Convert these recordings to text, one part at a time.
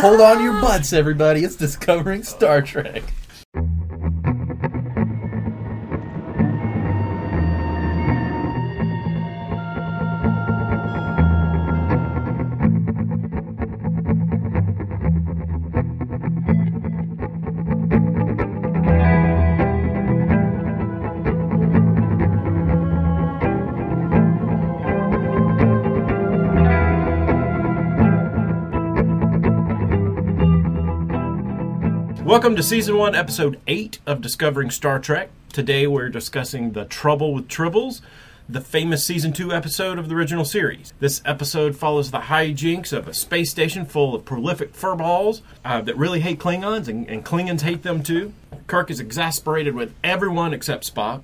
Hold on to your butts, everybody. It's discovering Star Trek. Welcome to Season 1, Episode 8 of Discovering Star Trek. Today we're discussing The Trouble with Tribbles, the famous Season 2 episode of the original series. This episode follows the hijinks of a space station full of prolific furballs uh, that really hate Klingons, and, and Klingons hate them too. Kirk is exasperated with everyone except Spock,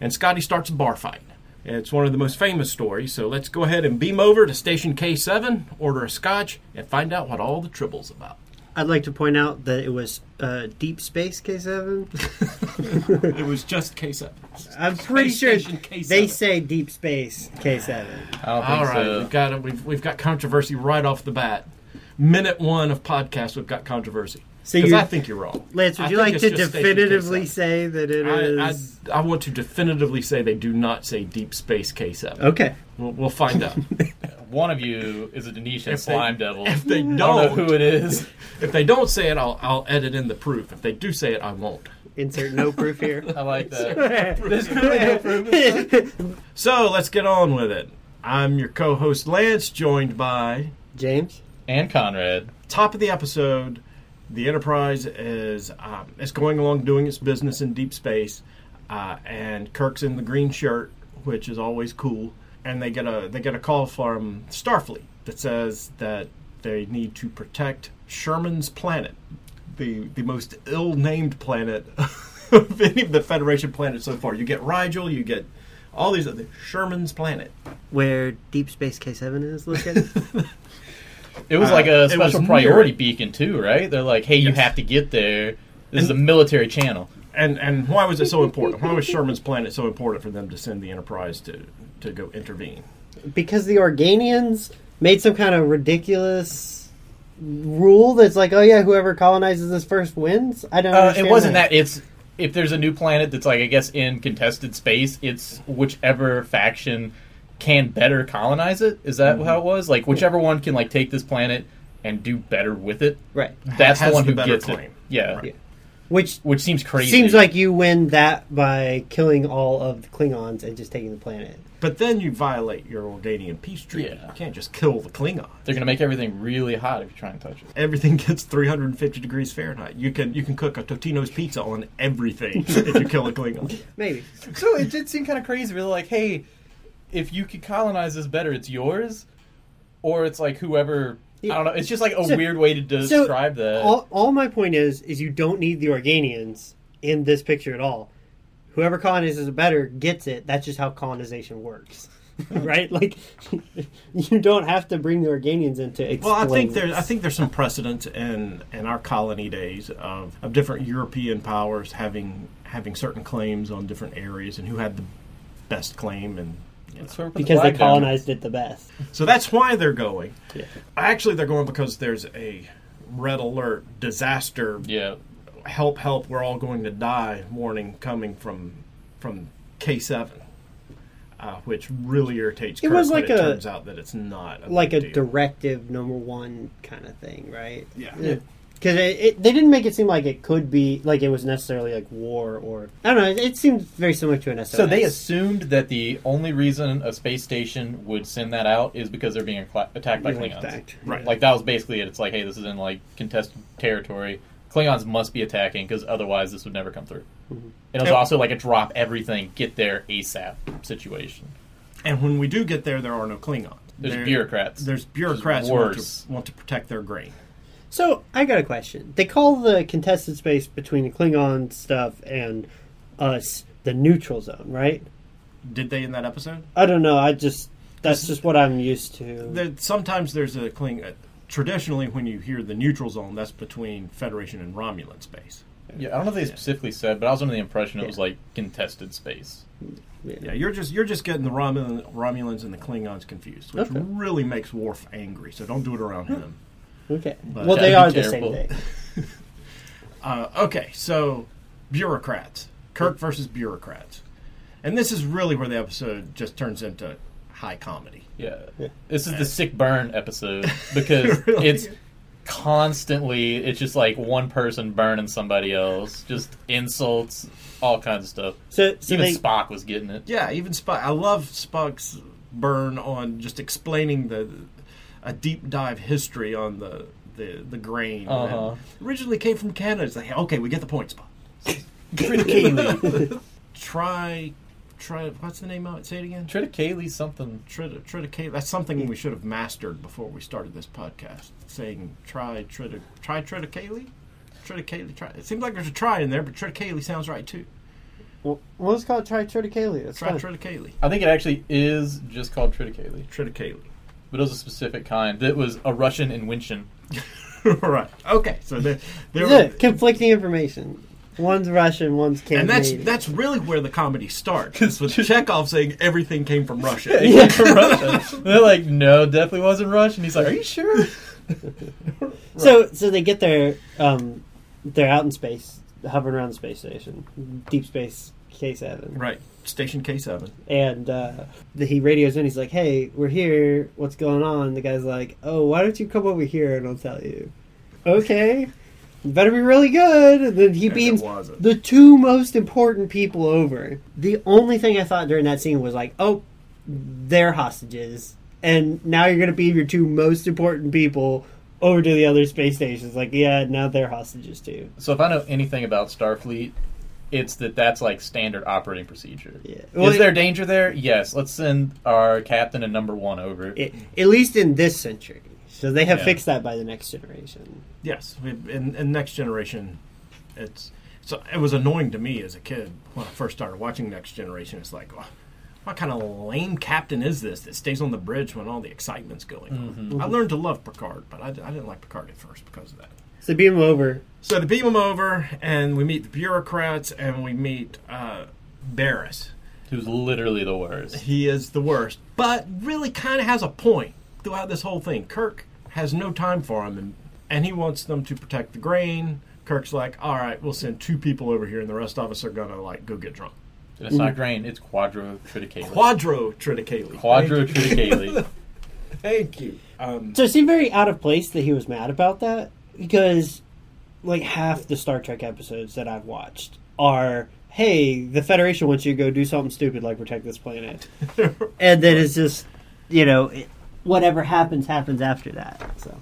and Scotty starts a bar fight. It's one of the most famous stories, so let's go ahead and beam over to Station K7, order a scotch, and find out what all the trouble's about. I'd like to point out that it was uh, Deep Space K7. It was just K7. I'm pretty Space sure K7. they say Deep Space K7. I don't All right, so. we've got we've we've got controversy right off the bat. Minute one of podcast, we've got controversy. So Because you- I think you're wrong. Lance, would I you like to definitively say that it I, is? I, I want to definitively say they do not say Deep Space K7. Okay. We'll, we'll find out. One of you is a Denebian If they- slime devil. if they don't don't, know who it is. if they don't say it, I'll I'll edit in the proof. If they do say it, I won't. Insert no proof here. I like that. There's really no proof. So let's get on with it. I'm your co-host Lance, joined by James. And Conrad. top of the episode, the Enterprise is um, is going along doing its business in deep space, uh, and Kirk's in the green shirt, which is always cool. And they get a they get a call from Starfleet that says that they need to protect Sherman's planet, the the most ill named planet of any of the Federation planets so far. You get Rigel, you get all these other Sherman's planet. Where Deep Space K7 is located. It was Uh, like a special priority it. beacon too, right? They're like, hey, you Yes. have to get there. This is a military channel. And and why was it so important? Why was Sherman's planet so important for them to send the Enterprise to to go intervene? because the Organians made some kind of ridiculous rule that's like, oh yeah, whoever colonizes this first wins. I don't. Uh, it wasn't that. It's if there's a new planet that's like I guess in contested space, it's whichever faction can better colonize it. Is that mm-hmm. how it was? Like whichever one can like take this planet and do better with it. right. That's Has the one the who gets claim. it. Yeah, Right. Which which seems crazy. seems like you win that by killing all of the Klingons and just taking the planet. But then you violate your Organian peace treaty. Yeah. You can't just kill the Klingon. they're gonna make everything really hot if you try and touch it. Everything gets 350 degrees Fahrenheit. You can you can cook a Totino's pizza on everything if you kill a Klingon. Maybe. So it did seem kind of crazy. Really, like, hey, if you could colonize this better, it's yours, or it's like whoever. I don't know. It's just like a So- weird way to describe that. All, all my point is, is you don't need the Organians in this picture at all. Whoever colonizes it better gets it. That's just how colonization works, right? Like, you don't have to bring the Organians in to explain. Well, I think there's I think there's some precedent in in our colony days of, of different European powers having having certain claims on different areas and who had the best claim and you know. That's where we put the because they flag down. colonized it the best. So that's why they're going. Yeah. Actually, they're going because there's a red alert, disaster, Yeah, help, help, we're all going to die warning coming from from K7, uh, which really irritates It Kirk was when like it a- turns out that it's not a like a deal. directive number one kind of thing, right? Yeah. Because it, it, they didn't make it seem like it could be like it was necessarily like war or I don't know. It, it seemed very similar to an SOS. So they assumed that the only reason a space station would send that out is because they're being acla- attacked by Being Klingons. attacked. Right. Like that was basically it. It's like, hey, this is in like contested territory. Klingons must be attacking because otherwise this would never come through. Mm-hmm. It was Yep. also like a drop everything, get there ASAP situation. And when we do get there, there are no Klingons. There's There- bureaucrats. There's bureaucrats who want worse. to, want to protect their grain. So I got a question. They call the contested space between the Klingon stuff and us the neutral zone, right? Did they in that episode? I don't know. I just that's just what I'm used to. There, sometimes there's a Kling. Uh, traditionally, when you hear the neutral zone, that's between Federation and Romulan space. Yeah, I don't know if they specifically said, but I was under the impression it was like contested space. Yeah, you're just you're just getting the Romulan, Romulans and the Klingons confused, which Okay. really makes Worf angry. So don't do it around him. Okay. But- well, they are be the same thing. Uh, okay, so bureaucrats, Kirk versus bureaucrats, and this is really where the episode just turns into high comedy. Yeah. Yeah. This is the sick burn episode because Really? it's constantly it's just like one person burning somebody else, just insults, all kinds of stuff. So, so Even they, Spock was getting it. Yeah, even Spock. I love Spock's burn on just explaining the a deep dive history on the the, the grain. Uh-huh. Originally came from Canada. It's like okay, we get the point, Spock. Triticale. try, try. What's the name of it? Say it again. Triticale something. Trita, triticale. That's something we should have mastered before we started this podcast. Saying try trita, try triticale. Triticale. Try. It seems like there's a try in there, but triticale sounds right too. well, let's call it tritriticale. That's Try fine. triticale. I think it actually is just called Triticale. Triticale. But it was a specific kind. It was a Russian Invention. right. Okay. So there, there. Yeah, conflicting information. One's Russian, one's Canadian. and that's that's really where the comedy starts. It's with Chekov saying everything came from Russia. He came from Russia. They're like, no, definitely wasn't Russian. He's like, are you sure? So, so they get there. Um, they're out in space, hovering around the space station, deep space K seven, Right. Station K seven. and uh, the, he radios in. He's like, "Hey, we're here. What's going on?" The guy's like, "Oh, why don't you come over here and I'll tell you." Okay, you better be really good. And then he And beams the two most important people over. The only thing I thought during that scene was like, "Oh, they're hostages." And now you're going to beam your two most important people over to the other space stations. Like, yeah, now they're hostages too. So if I know anything about Starfleet, it's that that's like standard operating procedure. Yeah. Well, Is there danger there? Yes. Let's send our captain and number one over. it, at least in this century. So they have Yeah. fixed that by the next generation. Yes. we- In, in next generation, it's so it was annoying to me as a kid when I first started watching Next Generation. It's like, "Wha- what kind of lame captain is this that stays on the bridge when all the excitement's going on? Mm-hmm. I learned to love Picard, but I, I didn't like Picard at first because of that. So they beam them over. So they beam him over, and we meet the bureaucrats, and we meet uh, Barris. Who's literally the worst. He is the worst, but really kind of has a point throughout this whole thing. Kirk has no time for him, and, and he wants them to protect the grain. Kirk's like, all right, we'll send two people over here, and the rest of us are gonna like go get drunk. It's not grain. It's quadro triticale. Quadro triticale. Quadro triticale. Thank you. Um, So it seemed very out of place that he was mad about that because, like, half the Star Trek episodes that I've watched are, hey, the Federation wants you to go do something stupid like protect this planet. and then it's just, you know, it, whatever happens, happens after that. So,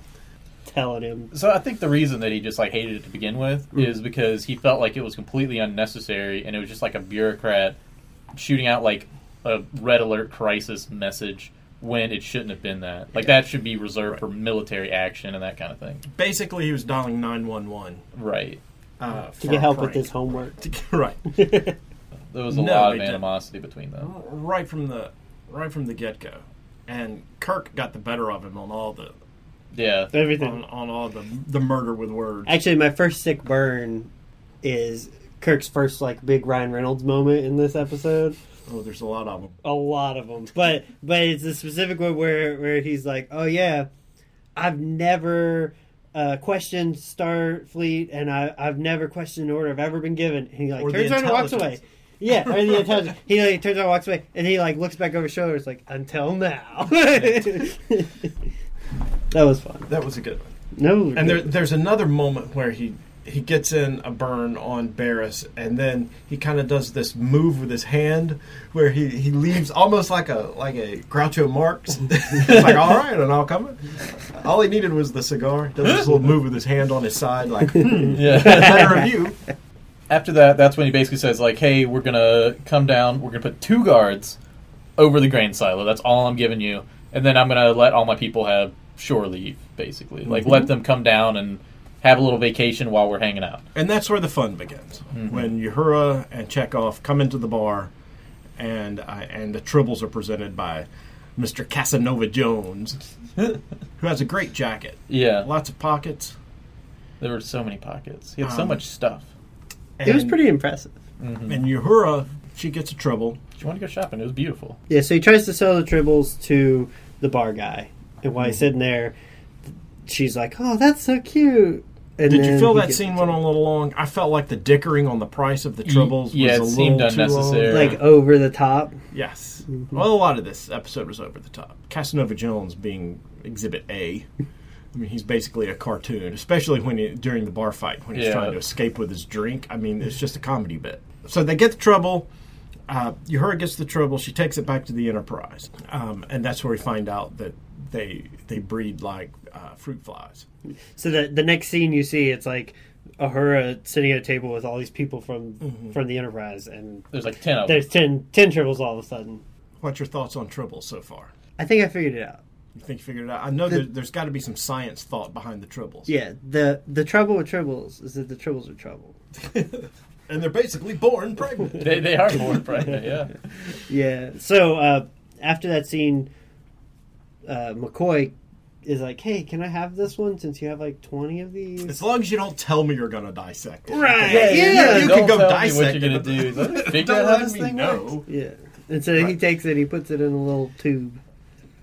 telling him. So I think the reason that he just like hated it to begin with hmm. is because he felt like it was completely unnecessary and it was just like a bureaucrat shooting out like a red alert crisis message when it shouldn't have been that. Like that should be reserved for military action and that kind of thing. basically, he was dialing nine one one Right. uh, To get help with his homework. right. There was a No, lot they of didn't. animosity between them. right from the right from the get go, and Kirk got the better of him on all the Yeah. Everything. on, on all the the murder with words. Actually, my first sick burn is Kirk's first, like, big Ryan Reynolds moment in this episode. Oh, there's a lot of them. a lot of them, but but it's a specific one where where he's like, oh yeah, I've never uh, questioned Starfleet, and I I've never questioned an order I've ever been given. And he like Or turns around and walks away. Yeah, or the intelligence. He like turns around, and walks away, and he like looks back over his shoulder. It's like until now. that was fun. That was a good one. No, And there, there's another moment where he he gets in a burn on Barris, and then he kind of does this move with his hand where he, he leaves almost like a like a Groucho Marx. it's like all right, and I'll come. All he needed was the cigar. Does this little move with his hand on his side, like hmm, Yeah. better review. After that, that's when he basically says like, "Hey, we're gonna come down. We're gonna put two guards over the grain silo. That's all I'm giving you, and then I'm gonna let all my people have shore leave. Basically, like let them come down and have a little vacation while we're hanging out." And that's where the fun begins. When Uhura and Chekov come into the bar, and uh, and the tribbles are presented by Mr. Casanova Jones, who has a great jacket, Yeah, lots of pockets. there were so many pockets. He had so Um, much stuff. it was pretty impressive. And Uhura, she gets a trouble. She wanted to go shopping. It was beautiful. Yeah, so he tries to sell the tribbles to the bar guy, and while he's sitting there, she's like, "Oh, that's so cute." And Did you feel that scene went on a little long? I felt like the dickering on the price of the tribbles yeah, was it a seemed little too unnecessary. long. like over the top? Yes. Mm-hmm. Well, a lot of this episode was over the top. Casanova Jones being Exhibit A. I mean, he's basically a cartoon, especially when he, during the bar fight when he's Yeah. trying to escape with his drink. I mean, it's just a comedy bit. So they get the trouble. Uh, Uhura gets the trouble. She takes it back to the Enterprise, um, and that's where we find out that they they breed like uh, fruit flies. So the the next scene you see, it's like Uhura sitting at a table with all these people from Mm-hmm. from the Enterprise, and There's like ten of them. there's 10, 10 tribbles all of a sudden. What's your thoughts on tribbles so far? I think I figured it out. You think you figured it out? I know The- there, there's got to be some science thought behind the tribbles. Yeah, the the trouble with tribbles is that the tribbles are trouble. and they're basically born pregnant. They, they are born pregnant. Yeah. Yeah. So uh, after that scene, uh, McCoy is like, "Hey, can I have this one since you have like twenty of these?" As long as you don't tell me you're going to dissect it. Right. Yeah, Yeah, you don't can go tell me dissect what you're it, gonna do. Let figure Don't out how let this me thing know. works. Yeah. And so he takes it, he puts it in a little tube.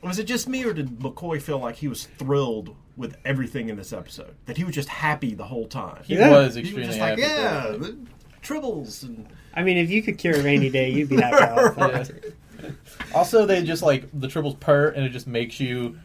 Was it just me, or did McCoy feel like he was thrilled with everything in this episode? That he was just happy the whole time? He Yeah. was He was extremely just like, happy. yeah, the tribbles. And, I mean, if you could cure a rainy day, you'd be happy all the time. Yeah. Also, they just like the tribbles purr, and it just makes you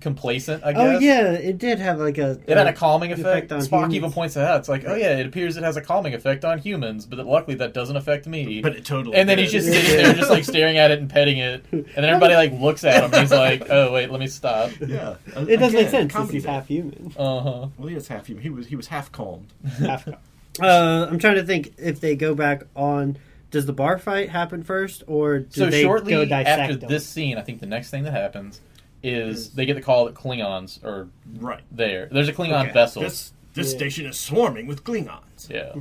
complacent. I guess. Oh yeah, it did have like a. It had a calming effect effect. on Spock humans. even points it out. It's like, oh yeah, it appears it has a calming effect on humans, but luckily that doesn't affect me. but it totally. and then he's just sitting there, just like staring at it and petting it, and then everybody like looks at him. and He's like, "Oh wait, let me stop." yeah. It doesn't make Again, sense since comedy he's half human. Uh huh. Well, he is half human. He was he was half calmed. Half cow. uh, I'm trying to think if they go back on. Does the bar fight happen first, or do So they shortly go dissect after them? this scene, I think the next thing that happens is they get the call that Klingons are Right. there. There's a Klingon Okay. vessel. This this Yeah. station is swarming with Klingons. Yeah.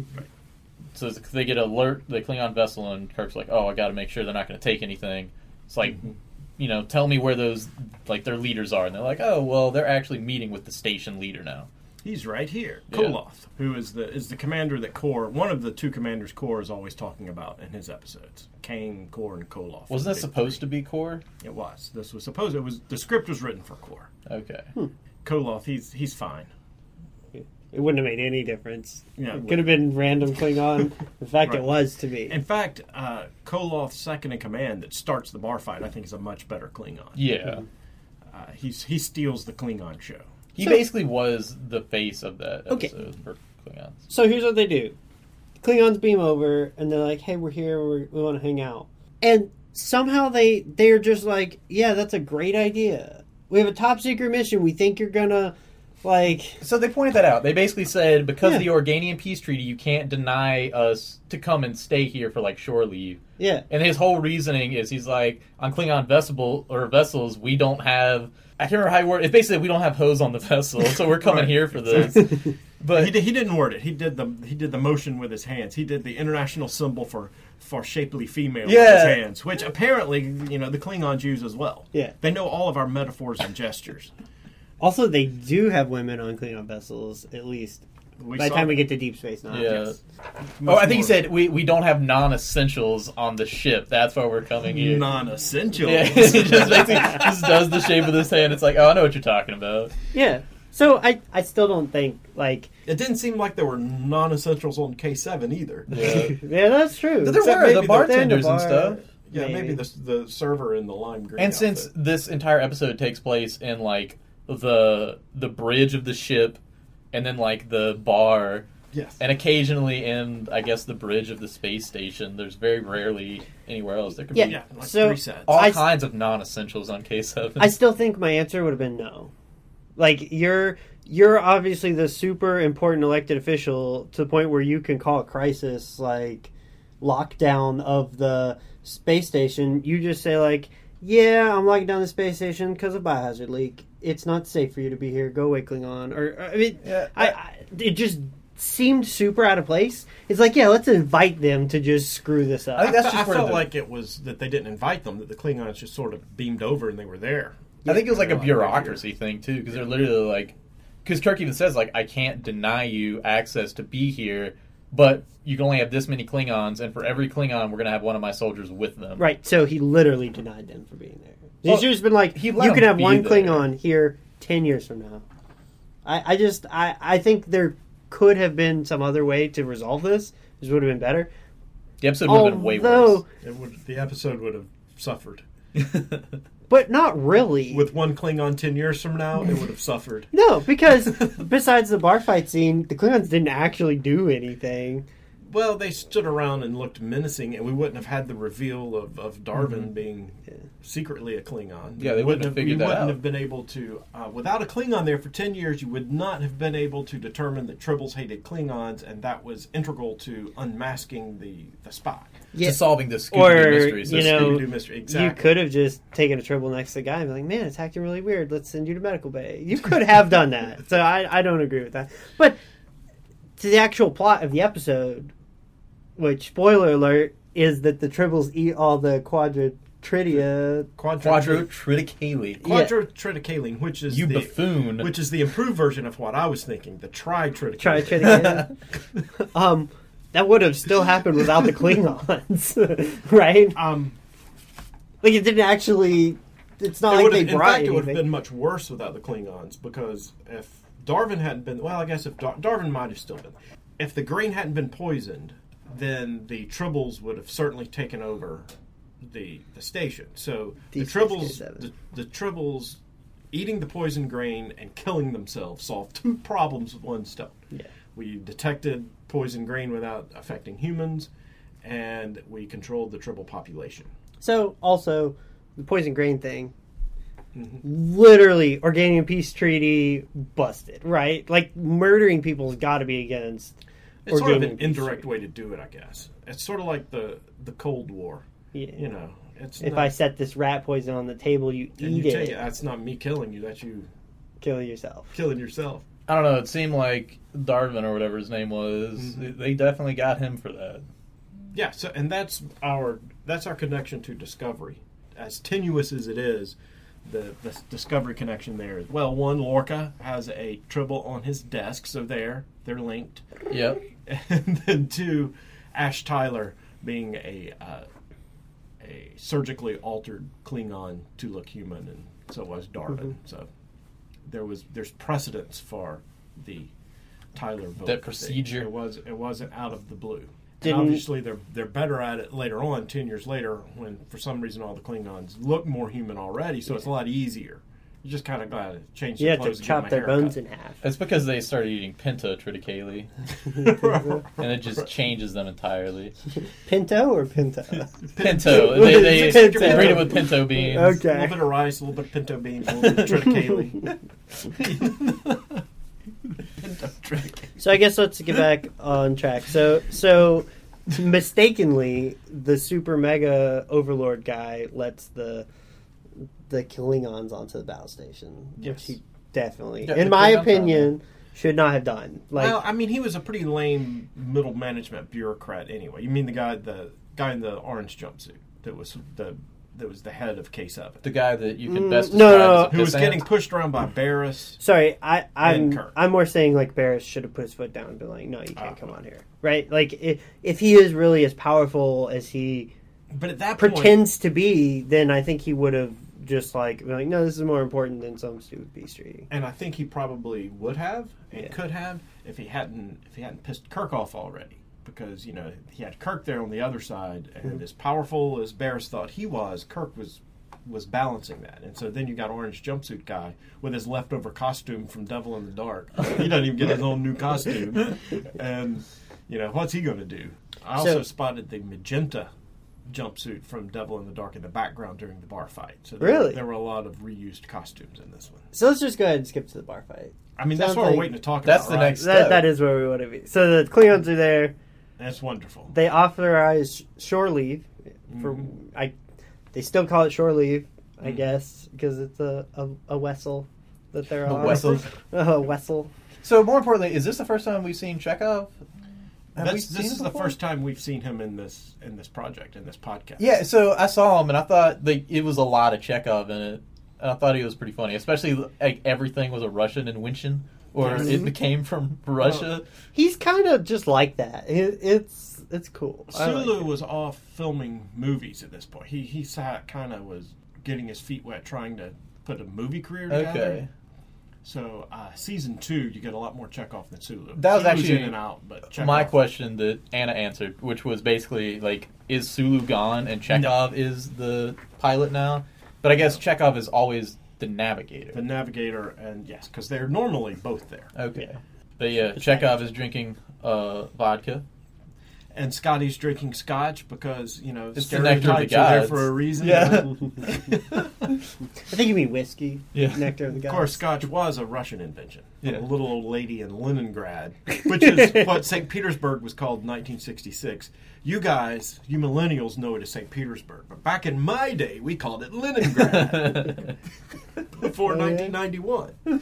So they get alert the Klingon vessel, and Kirk's like, "Oh, I got to make sure they're not going to take anything." It's like, Mm-hmm. you know, tell me where those like their leaders are, and they're like, "Oh, well, they're actually meeting with the station leader now." He's right here, Yeah. Koloth, who is the is the commander that Kor, one of the two commanders Kor is always talking about in his episodes. Kang, Kor, and Koloth. Wasn't that supposed to be Kor? It was. This was supposed. It was. The script was written for Kor. Okay. Hmm. Koloth, he's he's fine. It wouldn't have made any difference. Yeah, it could have been random Klingon. In fact, Right. it was to me. In fact, uh, Koloth's second in command that starts the bar fight, I think, is a much better Klingon. Yeah. Uh, he's he steals the Klingon show. He So- basically was the face of that Okay. episode for Klingons. So here's what they do: Klingons beam over, and they're like, "Hey, we're here. We're, we want to hang out." And somehow they they're just like, "Yeah, that's a great idea. We have a top secret mission. We think you're gonna like." So they pointed that out. They basically said because Yeah. of the Organian peace treaty, you can't deny us to come and stay here for like shore leave. Yeah, And his whole reasoning is he's like, on Klingon vessel or vessels, we don't have. I can't remember how he worded. It's basically we don't have hose on the vessel, so we're coming Right. here for this. But But he, did, he didn't word it. He did the he did the motion with his hands. He did the international symbol for for shapely female with his hands, which apparently you know the Klingons use as well. Yeah. they know all of our metaphors and gestures. Also, they do have women on Klingon vessels, at least. We By the saw time we get to Deep Space Nine. yeah. Yes. Oh, I think he said we, we don't have non-essentials on the ship. That's why we're coming here. non-essential. yeah, he just basically just does the shape of this hand. It's like, oh, I know what you're talking about. Yeah. So I, I still don't think like It didn't seem like there were non-essentials on K seven either. Yeah. yeah that's true. There Except were maybe the the- bartenders bar- and stuff. Yeah, maybe, Maybe. the the server in the lime green. And since outfit. this entire episode takes place in like the the bridge of the ship, and then like the bar, yes, and occasionally in I guess the bridge of the space station, there's very rarely anywhere else. There could Yeah. be yeah, like So- three sets. all I- kinds of non-essentials on K seven. I still think my answer would have been no. Like you're you're obviously the super important elected official to the point where you can call a crisis like lockdown of the space station. You just say like, "Yeah, I'm locking down the space station because of biohazard leak. It's not safe for you to be here. Go away, Klingon." Or uh, I mean, Yeah, I, I it just seemed super out of place. It's like, yeah, let's invite them to just screw this up. I think that's just I where felt the- like it was that they didn't invite them; that the Klingons just sort of beamed over and they were there. I think it was like a Yeah. bureaucracy thing too, because they're literally like, because Kirk even says like, I can't deny you access to be here, but you can only have this many Klingons, and for every Klingon, we're gonna have one of my soldiers with them. Right, so he literally denied them for being there. He's Well, just been like, he you can have one there. Klingon here ten years from now. I, I just I, I think there could have been some other way to resolve this, This would have been better. The episode would have been way worse. It would, the episode would have suffered. but not really. With one Klingon 10 years from now, it would have suffered. no, because besides the bar fight scene, the Klingons didn't actually do anything. Well, they stood around and looked menacing, and we wouldn't have had the reveal of, of Darwin being secretly a Klingon. Yeah, they You wouldn't have figured You that wouldn't out. have been able to, uh, without a Klingon there for 10 years, you would not have been able to determine that Tribbles hated Klingons, and that was integral to unmasking the, the spy. Yeah, To solving this Or, Scooby-Doo mystery. So you know, mystery. Exactly. You could have just taken a tribble next to the guy and be like, "Man, it's acting really weird. Let's send you to medical bay." You could have done that. So I, I don't agree with that. But to the actual plot of the episode, which spoiler alert is that the tribbles eat all the quadratridia. Quadro, Quadrotriticale. Quadrotriticale, which is You the, buffoon. which is the improved version of what I was thinking, the tritriticale. Try um, that would have still happened without the Klingons, right? Um, Like it didn't actually. It's not it like would they have, in brought fact, it would have been much worse without the Klingons because if Darwin hadn't been, well, I guess if Dar- Darwin might have still been, if the grain hadn't been poisoned, then the Tribbles would have certainly taken over the the station. So the Tribbles, the, the Tribbles eating the poison grain and killing themselves solved two problems with one stone. Yeah. We detected poison grain without affecting humans, and we controlled the Tribble population. So also the poison grain thing. Mm-hmm. Literally, Organian Peace Treaty busted, right? Like murdering people's got to be against. It's sort of an indirect way to do it, I guess. It's sort of like the the Cold War. Yeah. You know, it's If not, I set this rat poison on the table, you eat you it, take. That's not me killing you. That's you killing yourself. killing yourself. I don't know. It seemed like Darwin or whatever his name was. Mhm. They definitely got him for that. Yeah. So, and that's our that's our connection to Discovery. As tenuous as it is, the the Discovery connection there. is- Well, one Lorca has a tribble on his desk, so there they're linked. Yep. and then two, Ash Tyler being a uh, a surgically altered Klingon to look human, and so was Darwin. So there was there's precedence for the Tyler vote. That procedure. It was it wasn't out of the blue. And Didn't- obviously, they're they're better at it later on, ten years later, when for some reason all the Klingons look more human already. So it's a lot easier. You just kind of got to change. You the have to clothes and give chop them their haircut. bones in half. That's because they started eating pinto triticale, and it just changes them entirely. Pinto or Pinto? Pinto. They, they, Pinto. they breed it with pinto beans. A Okay. little bit of rice, a little bit of pinto beans, a little bit of triticale. pinto triticale. So I guess let's get back on track. So so mistakenly, the super mega overlord guy lets the the Klingons onto the battle station, Yes. which he definitely, Yeah, in my Klingons are opinion, should not have done. Like well, I mean, he was a pretty lame middle management bureaucrat anyway. You mean the guy, the guy in the orange jumpsuit that was the that was the head of K seven, The guy that you can Mm, best no, describe no, as a who was getting pushed around by Barris. Sorry, I, I'm I'm more saying like Barris should have put his foot down and been like, no, you can't Ah. come on here, right? Like if, if he is really as powerful as he But at that point, pretends to be, then I think he would have just like like, no, this is more important than some stupid peace treaty. and I think he probably would have and Yeah. could have if he hadn't if he hadn't pissed Kirk off already. Because you know he had Kirk there on the other side, and Mm-hmm. as powerful as Barris thought he was, Kirk was was balancing that. And so then you got orange jumpsuit guy with his leftover costume from Devil in the Dark. he doesn't even get his own new costume, and you know what's he going to do? I also So- spotted the magenta jumpsuit from Devil in the Dark in the background during the bar fight. So there, Really? there were a lot of reused costumes in this one. So let's just go ahead and skip to the bar fight. I mean, that's what like- we're waiting to talk That's about. the right? next- That, Step. that is where we want to be. So the Klingons are there. That's wonderful. They authorize shore leave. For Mhm. I, they still call it shore leave, I Mhm. guess, because it's a, a a vessel that they're A on. vessel. a vessel. So more importantly, is this the first time we've seen Chekov? This him is the first time we've seen him in this in this project in this podcast. Yeah, so I saw him and I thought like it was a lot of Chekov in it, and I thought he was pretty funny. Especially like everything was a Russian in Winchin, or Yes. it became from Russia. He's kind of just like that. It, it's it's cool. I like Sulu it. was off filming movies at this point. He he sat kind of was getting his feet wet trying to put a movie career together. Okay, So uh, season two, you get a lot more Chekov than Sulu. That was Sulu's actually in and out, but Chekov, My question that Anna answered, which was basically like, is Sulu gone and Chekov is the pilot now? But I guess Chekov is always the navigator. the navigator, and yes, because they're normally both there. Okay. But yeah, Chekov is drinking uh, vodka. And Scotty's drinking scotch because you know It's the nectar of the stereotypes are there for a reason. Yeah. I think you mean whiskey. Yeah. Nectar of the Of course, Scotch was a Russian invention. Yeah. A little old lady in Leningrad, which is what St. Petersburg was called in 1966. You guys, you millennials, know it as St. Petersburg, but back in my day, we called it Leningrad before Oh, yeah? 1991,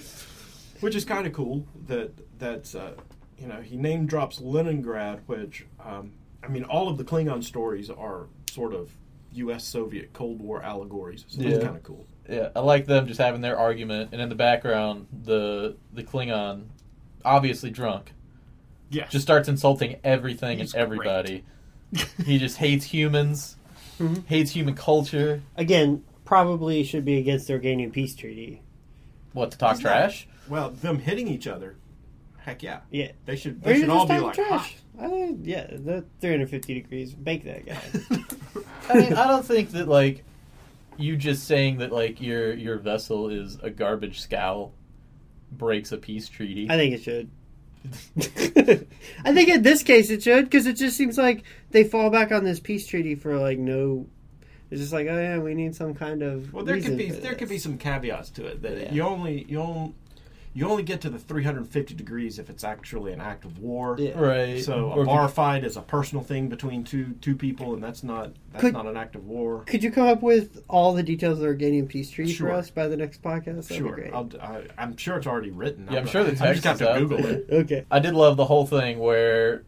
which is kind of cool. That that's uh, you know he name drops Leningrad, which um, I mean all of the Klingon stories are sort of U.S. Soviet Cold War allegories, so Yeah. kind of cool. Yeah, I like them just having their argument, and in the background, the the Klingon, obviously drunk, yeah, just starts insulting everything He's and everybody. he just hates humans, Mhm. hates human culture. Again, probably should be against the Organian peace treaty. What to talk He's not- trash? Well, them hitting each other, heck yeah. Yeah. They should they should all just be like trash. Uh, yeah, the 350 degrees. Bake that guy. I mean, I don't think that like you just saying that like your your vessel is a garbage scow breaks a peace treaty. I think it should. I think in this case it should because it just seems like they fall back on this peace treaty for like no. It's just like oh yeah, we need some kind of. well, there could be for there could be some caveats to it that Yeah. you only you only you only get to the 350 degrees if it's actually an act of war. Yeah. right. So Or a bar fight is a personal thing between two two people, and that's not that's Could- not an act of war. Could you come up with all the details of the Organian peace treaty Sure. for us by the next podcast? That'd be Sure, great. I'll, I, I'm sure it's already written. Yeah, I'm not- sure the text. I just got to out Google it. okay. I did love the whole thing where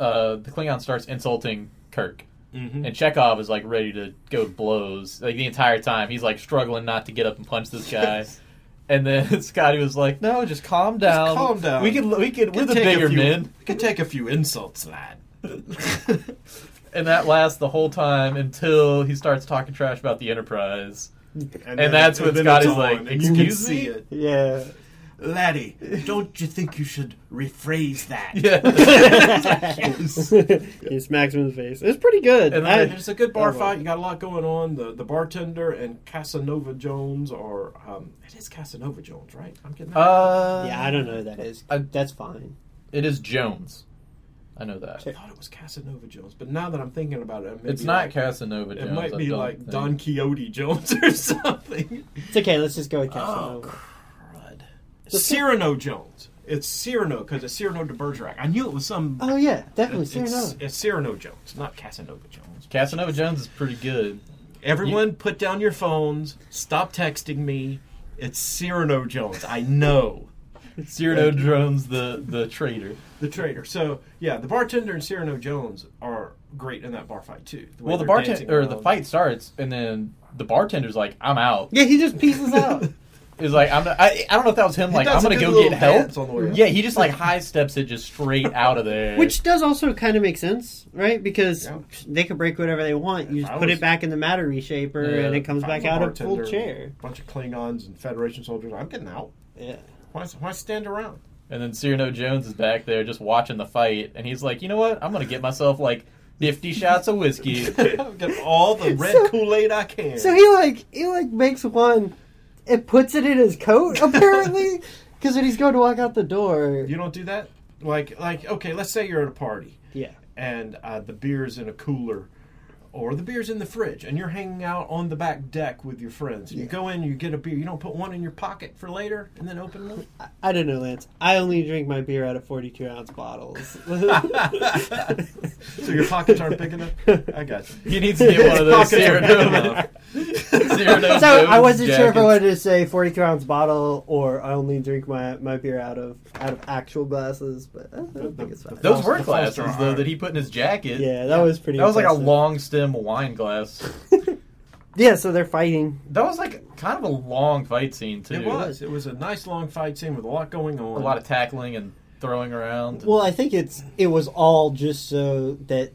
uh, the Klingon starts insulting Kirk. Mhm. And Chekov is like ready to go to blows like the entire time. He's like struggling not to get up and punch this guy. and then Scotty was like, "No, just calm down. calm down. We could, we could, we're the bigger few- men." Can take a few insults, lad. And that lasts the whole time until he starts talking trash about the Enterprise. And, And that's when then Scotty's like, and you can "Excuse see me?" it. Yeah. Laddie, don't you think you should rephrase that? Yeah. he smacks him in the face. It's pretty good. And I- It's a good bar Oh, well. fight. You got a lot going on. The the bartender and Casanova Jones are. Um, it is Casanova Jones, right? I'm getting that. uh, yeah, I don't know who that is. I- That's fine. It is Jones. I know that. I thought it was Casanova Jones, but now that I'm thinking about it, it It's not like, Casanova Jones. It might be like think. Don Quixote Jones or something. It's okay. Let's just go with Oh, Casanova. crud. Cyrano Jones. It's Cyrano because it's Cyrano de Bergerac. I knew it was some. Oh, yeah, definitely. it's, Cyrano. it's, it's Cyrano Jones, not Casanova Jones. Casanova Jones is pretty good. Everyone, put down your phones. Stop texting me. It's Cyrano Jones. I know. Cyrano Jones, the the traitor. The traitor. So yeah, the bartender and Cyrano Jones are great in that bar fight too. way Well, the they're bartender or the fight starts, and then the bartender's like, "I'm out." Yeah, he just pieces out. Is like, "I'm." Not, I I don't know if that was him. He Like, I'm a gonna good go little get help. dance on the way out. Yeah, he just like high steps it just straight out of there. Which does also kind of make sense, right? Because Yeah. they can break whatever they want. You If just I put was- it back in the matter reshaper, Yeah. and it comes back was a out at full chair. A bunch of Klingons and Federation soldiers. I'm getting out. Yeah. Why, why stand around? and then Cyrano Jones is back there just watching the fight, and he's like, "You know what? I'm gonna get myself like 50 shots of whiskey." I'll get all the red So- Kool Aid I can. So he like he like makes one, and puts it in his coat apparently, because when he's going to walk out the door, you don't do that. Like like okay, let's say you're at a party yeah, and uh, the beer's in a cooler. Or the beer's in the fridge, and you're hanging out on the back deck with your friends. And You go in, you get a beer. You don't put one in your pocket for later, and then open them. I, I don't know, Lance. I only drink my beer out of forty-two ounce bottles. so your pockets aren't big enough. I got you. he needs to get one of those Pockets are Cyrano. Cyrano so I wasn't sure if I wanted to say forty-two ounce bottle or I only drink my, my beer out of out of actual glasses, but I don't think it's fine. Those were glasses though that he put in his jacket. yeah, that was pretty. That was like a long stem wine glass. Yeah, so they're fighting. That was like kind of a long fight scene too. It was. It was a nice long fight scene with a lot going on. a lot of tackling and throwing around. Well, I think it's it was all just so that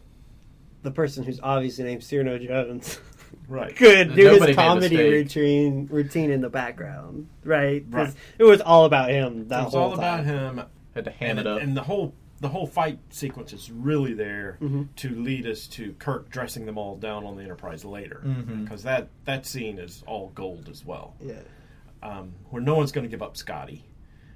the person who's obviously named Cyrano Jones Right. could do Nobody his comedy routine routine in the background, right? 'Cause Right. It was all about him. That It was whole all about him, Had to hand and, it up. and the whole the whole fight sequence is really there Mm-hmm. to lead us to Kirk dressing them all down on the Enterprise later, because that that scene is all gold as well. Yeah. um, where no one's going to give up Scotty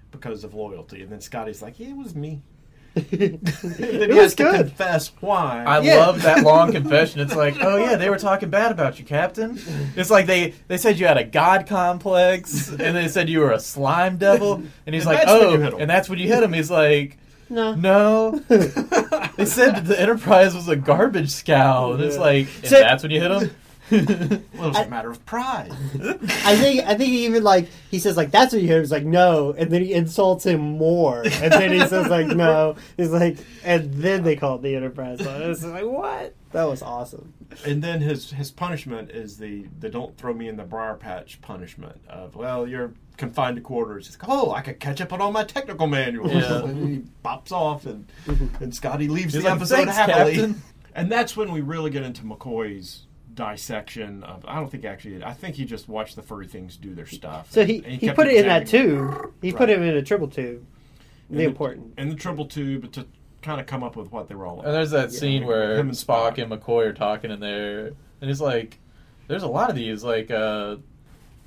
because of loyalty, and then Scotty's like, "Yeah, it was me." then it he was has to good. confess why. I Yeah. love that long confession. It's like, oh yeah, they were talking bad about you, Captain. It's like they they said you had a god complex, and they said you were a slime devil, and he's And like, oh, you hit 'em. and that's when you hit him. He's like, No. no, they said the Enterprise was a garbage scow, and it's like, and So- that's when you hit him. well, it was a matter of pride. I think I think he even like he says like that's what you hear. He's like no, and then he insults him more, and then he says like no. He's like, and then they call it the Enterprise. So it's like what? That was awesome. and then his his punishment is the the don't throw me in the briar patch punishment of well you're confined to quarters. It's like, oh, I could catch up on all my technical manuals. Yeah. and he pops off, and mm-hmm. and Scotty leaves He's the like, episode happily. Captain." And that's when we really get into McCoy's dissection of. I don't think actually. I think he just watched the furry things do their stuff. So he And he kept put it in that examining- tube. He Right. put him in a tribble tube. The in important. in the tribble tube to kind of come up with what they were all And there's that scene where Him and Spock Spock. and McCoy are talking in there, and he's like, "There's a lot of these, like, uh,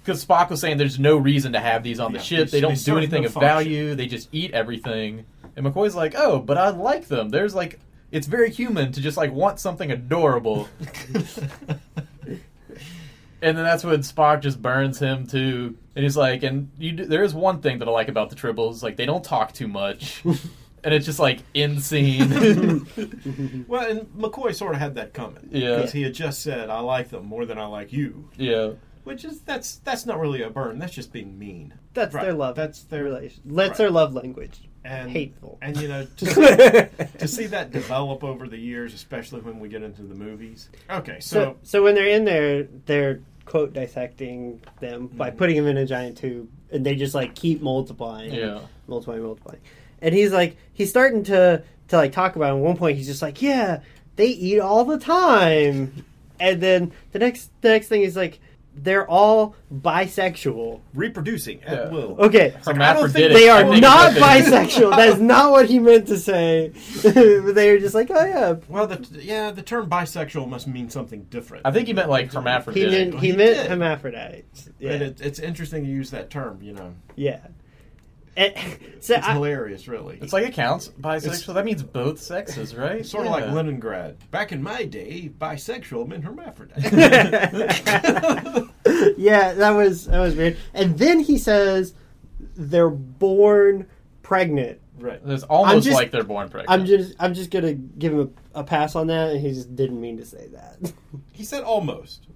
because Spock was saying there's no reason to have these on the Yeah, ship. they- They don't they do anything no of function." value. They just eat everything." And McCoy's like, "Oh, but I like them. There's like, it's very human to just like want something adorable." And then that's when Spock just burns him too, and he's like, "And you, do, there is one thing that I like about the Tribbles, like they don't talk too much, and it's just like in scene." Well, and McCoy sort of had that coming. Yeah. Because he had just said, I like them more than I like you. yeah, Which is, that's that's not really a burn. That's just being mean. That's Right. their love. That's their- relation. That's right. their love language. And, Hateful. And, you know, to see, to see that develop over the years, especially when we get into the movies. Okay, So, so. so when they're in there, they're quote dissecting them by Mhm. putting them in a giant tube, and they just like keep multiplying, yeah. multiplying, multiplying. And he's like, he's starting to to like talk about. It. At one point, he's just like, "Yeah, they eat all the time." And then the next the next thing is like, they're all bisexual. reproducing at Yeah. will. Okay, like, I don't think they are not is what they- bisexual. that is not what he meant to say. they are just like, oh yeah. Well, the, yeah, the term bisexual must mean something different. I think he meant like He hermaphroditic. meant he He meant did. hermaphrodites. Yeah, And it, it's interesting to use that term, you know. yeah. And- so It's I, hilarious, really. It's like it counts bisexual. It's- that means both sexes, right? Sort of Yeah. like Leningrad. Back in my day, bisexual meant hermaphrodite. yeah, that was that was weird. And then he says they're born pregnant. right. It's almost just- like they're born pregnant. I'm just I'm just gonna give him a, a pass on that, and he just didn't mean to say that. He said almost.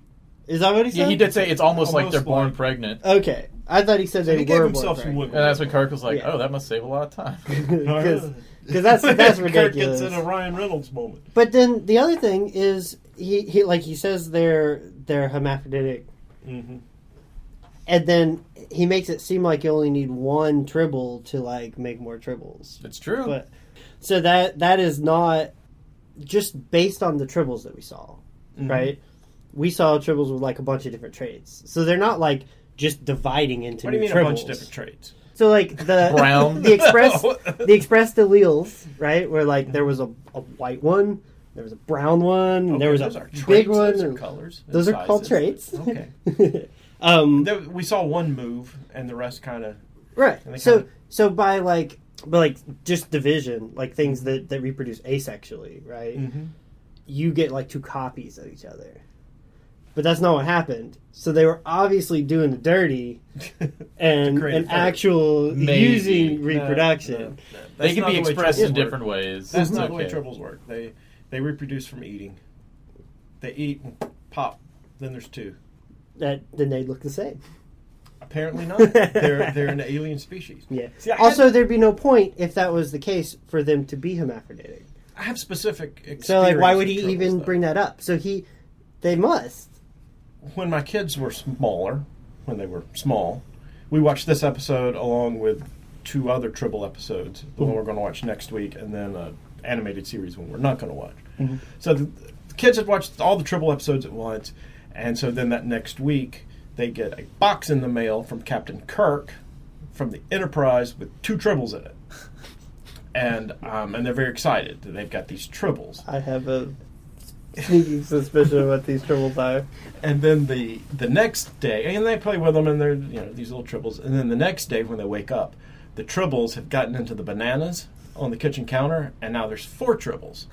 Is that what he said? yeah, he did say it's almost, like they're born like- pregnant, Okay, I thought he said they he were gave born himself some pregnant. wiggle. and that's when Kirk was like, Yeah. "Oh, that must save a lot of time." Because that's that's Kirk ridiculous. gets in a Ryan Reynolds moment. But then the other thing is he, he like he says they're they're hermaphroditic, Mm-hmm. and then he makes it seem like you only need one tribble to like make more tribbles. it's true. But so that that is not just based on the tribbles that we saw, Mhm. right? We saw tribbles with like a bunch of different traits, so they're not like just dividing into What do you new mean tribbles. a bunch of different traits? So like the Brown. the express the express alleles, right? Where like there was a, a white one, there was a brown one, and there was a big traits, one. Those are and- colors. and Those are called sizes. traits. Okay. um, There- we saw one move, and the rest kind of. right. So kinda- so by like but like just division, like things that that reproduce asexually, right? Mm-hmm. You get like two copies of each other. But that's not what happened. So they were obviously doing the dirty and an actual Maybe. using reproduction. they can be expressed in different ways. That's It's not the way okay. tribbles work. They they reproduce from eating. They eat and pop. Then there's two. That then they look the same. Apparently not. they're they're an alien species. Yeah. See, also, had- there'd be no point if that was the case for them to be hermaphroditic. I have specific experience. So, like, why would he even though. bring that up? So he, they must. When my kids were smaller, when they were small, we watched this episode along with two other Tribble episodes. The one we're going to watch next week, and then an animated series one we're not going to watch. So the, the kids had watched all the Tribble episodes at once, And so then that next week, they get a box in the mail from Captain Kirk from the Enterprise with two tribbles in it. And um, and they're very excited that they've got these tribbles. I have a suspicion of what these tribbles are. And then the the next day, and they play with them, and they're you know these little tribbles. And then the next day, when they wake up, the tribbles have gotten into the bananas on the kitchen counter, and now there's four tribbles.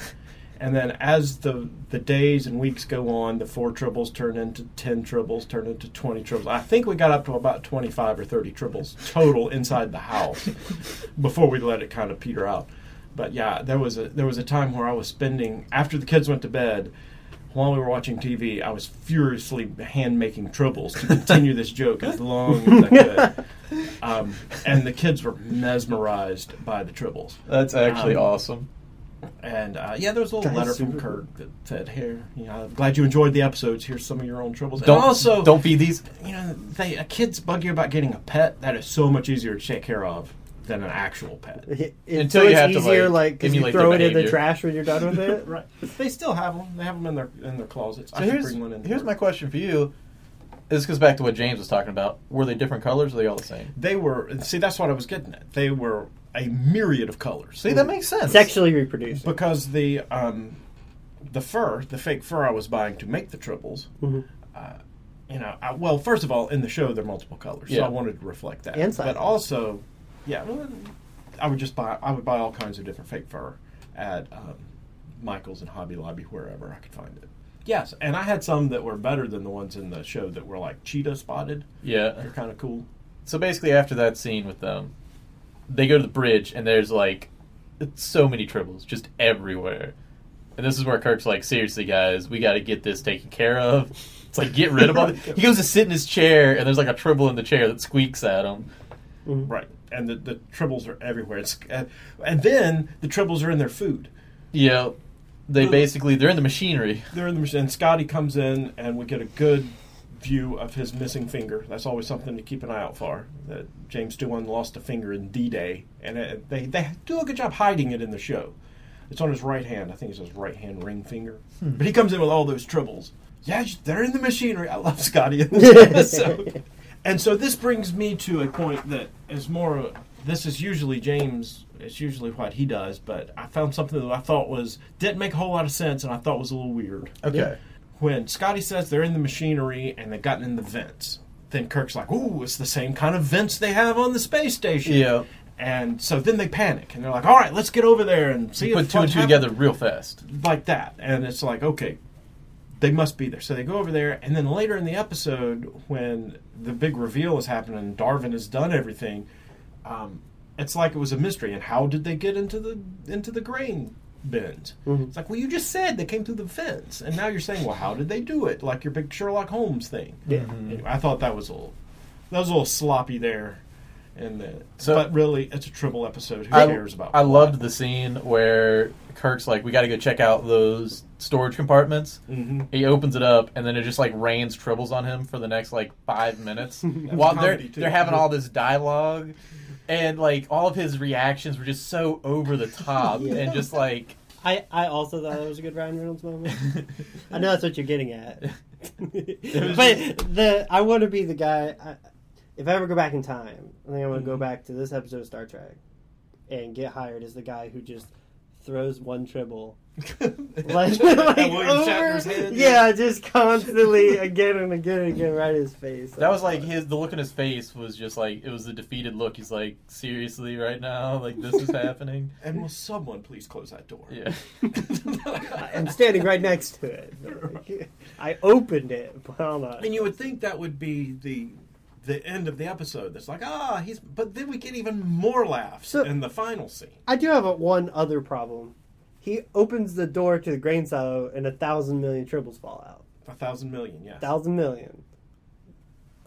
And then as the the days and weeks go on, the four tribbles turn into ten tribbles, turn into twenty tribbles. I think we got up to about twenty five or thirty tribbles total inside the house before we let it kind of peter out. But yeah, there was a there was a time where I was spending after the kids went to bed. While we were watching TV, I was furiously hand making tribbles to continue this joke as long as I could. Um, and the kids were mesmerized by the tribbles. That's actually Um, awesome. And uh, yeah, there was a little That letter from super Kirk that said, "Here, you know, I'm glad you enjoyed the episodes. Here's some of your own tribbles." Don't and also, don't feed these. you know, they a kids bug you about getting a pet. That is so much easier to take care of than an actual pet. It, Until so you it's have to, easier, like, like, 'cause you throw it in the trash when you're done with it. Right. They still have them. They have them in their in their closets. So I should here's bring one in. here's my question for you. This goes back to what James was talking about. Were they different colors? or Are they all the same? They were see. That's what I was getting at. They were a myriad of colors. See, that makes sense. Sexually reproduced. because the um, the fur, the fake fur I was buying to make the tribbles. Mhm. Uh, you know, I, well, first of all, in the show they're multiple colors, so Yeah. I wanted to reflect that. And sizes. but also, yeah, well, I would just buy. I would buy all kinds of different fake fur at um, Michaels and Hobby Lobby wherever I could find it. Yes, and I had some that were better than the ones in the show that were like cheetah spotted. Yeah. They're kind of cool. So basically, after that scene with them, they go to the bridge, and there's like it's so many tribbles just everywhere. And this is where Kirk's like, "Seriously, guys, we got to get this taken care of." It's like get rid of all. The-. He goes to sit in his chair, and there's like a tribble in the chair that squeaks at him. Right, and the, the tribbles are everywhere. It's, uh, and then the tribbles are in their food. Yeah, they basically they're in the machinery. They're in the machine. And Scotty comes in, and we get a good view of his missing finger. That's always something to keep an eye out for. That James Doohan lost a finger in D-Day, and it, they they do a good job hiding it in the show. It's on his right hand. I think it's his right hand ring finger. But he comes in with all those tribbles. Yeah, they're in the machinery. I love Scotty in this episode. And so this brings me to a point that is more. This is usually James. It's usually what he does, but I found something that I thought was didn't make a whole lot of sense, and I thought was a little weird. Okay. When Scotty says they're in the machinery and they've gotten in the vents, then Kirk's like, "Ooh, it's the same kind of vents they have on the space station." Yeah. And so then they panic and they're like, "All right, let's get over there and see if." Put two and two happened." together real fast. like that. And it's like, okay, they must be there. So they go over there, and then later in the episode, when the big reveal is happening, and Darvin has done everything, um, it's like it was a mystery. And how did they get into the into the grain bins? It's like, well, you just said they came through the fence, and now you're saying, well, how did they do it? Like your big Sherlock Holmes thing. Yeah. Anyway, I thought that was a little that was a little sloppy there. And the, So- but really, it's a tribble episode. Who I, cares about? I plot? loved the scene where Kirk's like, "We got to go check out those storage compartments." Mhm. He opens it up, and then it just like rains tribbles on him for the next like five minutes while they're too. they're having all this dialogue, and like all of his reactions were just so over the top Yeah. and just like I, I also thought it was a good Ryan Reynolds moment. I know that's what you're getting at. but the I want to be the guy. I, if I ever go back in time, I think I want to go back to this episode of Star Trek and get hired as the guy who just throws one tribble. Like, like over- Shatner's head, yeah, just constantly again and again and again right in his face. that was like his the look on his face was just like it was a defeated look. He's like, seriously, right now, like this is happening. And will someone please close that door? Yeah. I'm standing right next to it. I opened it, but hold on. And you would think that would be the the end of the episode. That's like ah he's, but then we get even more laughs So- in the final scene. I do have a, one other problem. He opens the door to the grain silo, and a thousand million tribbles fall out. A thousand million, yes. Thousand million.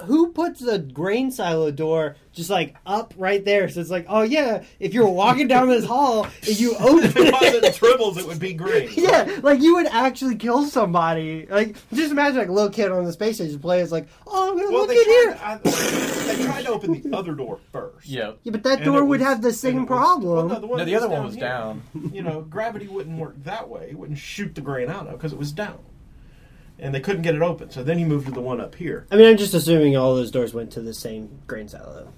Who puts the grain silo door just like up right there? So it's like, oh yeah, if you're walking down this hall and you open if it wasn't it, tribbles, it would be green. yeah, like you would actually kill somebody. Like just imagine like a little kid on the space station playing. It's like, oh, I'm gonna Well, look in tried, here. I, they tried to open the other door first. Yeah. Yeah, but that And door would was- have the same it was- problem. well, no, the, one No, the other one was here, down. You know, gravity wouldn't work that way. It wouldn't shoot the grain out of because it was down. And they couldn't get it open. So then he moved to the one up here. I mean, I'm just assuming all those doors went to the same grain silo,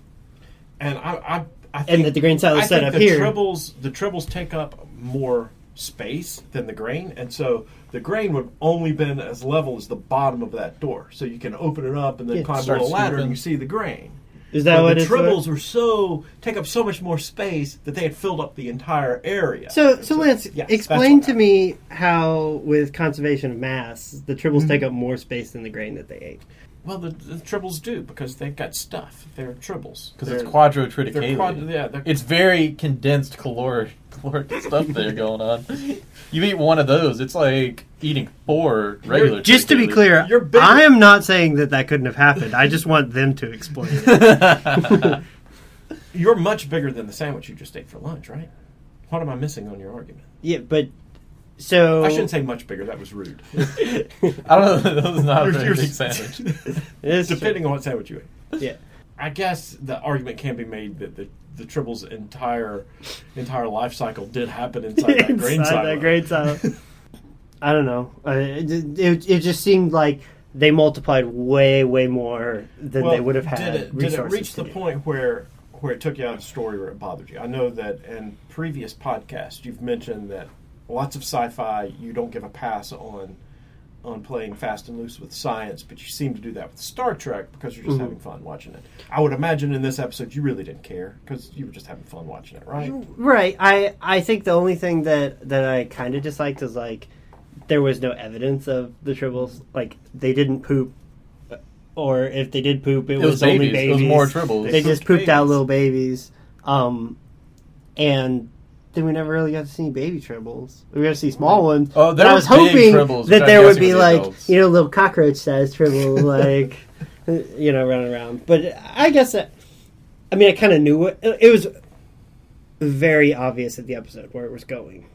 And I, I, I think, and that the grain silo set up the here. tribbles the tribbles take up more space than the grain, and so the grain would only been as level as the bottom of that door. So you can open it up and then Yeah. climb a little ladder and you see the grain. Is that but what the tribbles were so take up so much more space that they had filled up the entire area. So, so Lance, yes, explain to what me how, with conservation of mass, the tribbles Mm-hmm. take up more space than the grain that they ate. Well, the, the tribbles do because they've got stuff. They're tribbles because it's They're- quadrotriticale. quad- yeah, they're- it's very condensed caloric, caloric stuff there going on. You eat one of those, it's like eating four regular. Just to be triticale. clear, You're bigger- I am not saying that that couldn't have happened. I just want them to explain it. You're much bigger than the sandwich you just ate for lunch, right? What am I missing on your argument? yeah, but so I shouldn't say much bigger. That was rude. I don't know. That was not a You're- very big sandwich. It is Depending on what sandwich you ate. yeah. I guess the argument can be made that the, the tribble's entire entire life cycle did happen inside that grain Inside silo. that grain silo. I don't know. Uh, it, it, it just seemed like they multiplied way, way more than Well, they would have had. Did it, did it reach to the do. point where where it took you out of the story where it bothered you? I know that in previous podcasts you've mentioned that lots of sci-fi you don't give a pass on on playing fast and loose with science, but you seem to do that with Star Trek because you're just Mhm. having fun watching it. I would imagine in this episode you really didn't care because you were just having fun watching it, right? Right. I I think the only thing that that I kind of disliked is like there was no evidence of the tribbles. Like they didn't poop, or if they did poop, it, It was, was only babies. babies. It was more tribbles. They just Pooped pooped out little babies. Um, and then we never really got to see baby tribbles. We got to see small ones. Oh, there I was hoping tribbles, that there would be like adults. you know little cockroach sized tribble like you know running around. But I guess that, I mean I kind of knew it. It was very obvious at the episode where it was going.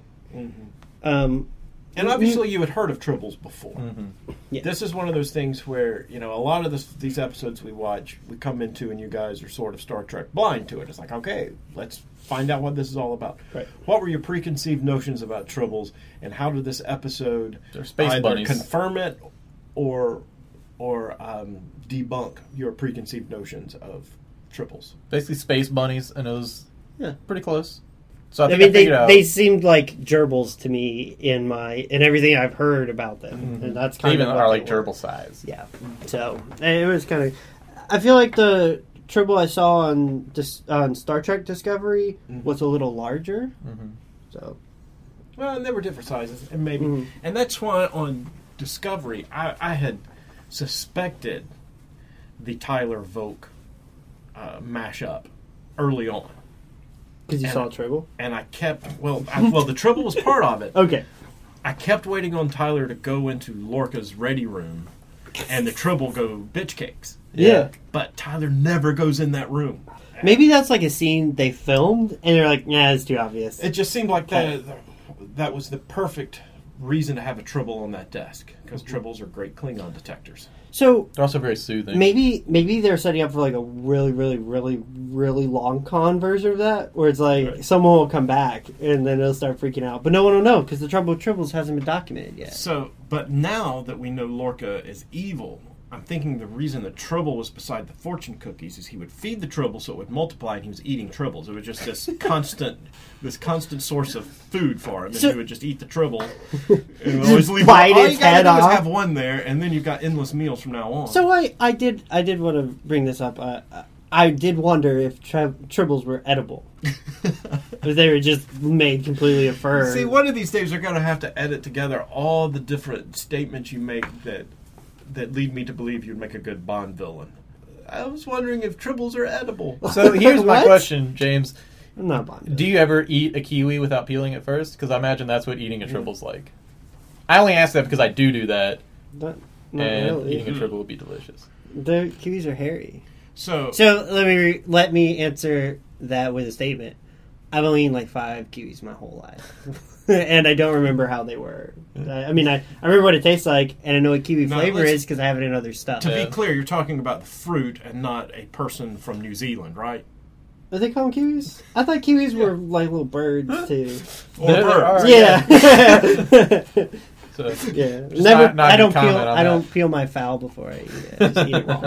Um, And obviously, you had heard of tribbles before. Mhm. Yeah. This is one of those things where you know a lot of this, these episodes we watch, we come into, and you guys are sort of Star Trek blind to it. It's like, okay, let's find out what this is all about. Right. What were your preconceived notions about tribbles, and how did this episode space either bunnies. confirm it or or um, debunk your preconceived notions of tribbles? Basically, space bunnies, and it was Yeah. pretty close. So I, I, mean, I they, out. they seemed like gerbils to me in my in everything I've heard about them, Mm-hmm. and that's kind even of what are like they were. gerbil size. Yeah, so it was kind of. I feel like the tribble I saw on Dis- on Star Trek Discovery Mhm. was a little larger. hmm So Well, and they were different sizes, and maybe, Mhm. and that's why on Discovery, I, I had suspected the Tyler Voq uh, mashup early on, because you And- saw tribble. and I kept well, I, well, the tribble was part of it. Okay. I kept waiting on Tyler to go into Lorca's ready room, and the tribble go bitch cakes, Yeah. but Tyler never goes in that room. Maybe that's like a scene they filmed, and they're like, "Nah, it's too obvious." It just seemed like that that was the perfect reason to have a Tribble on that desk because mhm. Tribbles are great Klingon detectors. so They're also very soothing. maybe maybe they're setting up for like a really really really really long con version of that where it's like Right. someone will come back and then they'll start freaking out but no one will know because the trouble with tribbles hasn't been documented yet So, but now that we know Lorca is evil, I'm thinking the reason the Tribble was beside the fortune cookies is he would feed the Tribble so it would multiply, and he was eating Tribbles. It was just this constant, this constant source of food for him, and So- he would just eat the Tribble. And would always leave bite all its you head off. have one there, and then you've got endless meals from now on. so i i did i did want to bring this up uh, i did wonder if tri- tribbles were edible if they were just made completely of fur See, one of these days they're going to have to edit together all the different statements you make that that lead me to believe you'd make a good Bond villain. I was wondering if Tribbles are edible. So here's my What? question, James. I'm not bond Do you ever eat a kiwi without peeling it first? Because I imagine that's what eating a tribble's like. I only ask that because I do do that, not, not and really. eating a hmm. tribble would be delicious. the kiwis are hairy So, So let me re- let me answer that with a statement. I've only eaten like five kiwis my whole life, and I don't remember how they were. I, I mean, I, I remember what it tastes like, and I know what kiwi No, flavor let's- is because I have it in other stuff. to be clear, you're talking about the fruit and not a person from New Zealand, right? Are they called kiwis? I thought kiwis were like little birds too. Or There- there birds. are- Yeah. So. Yeah, Just never. not- not I a don't good peel. I don't peel my fowl before I eat it. I just eat it raw.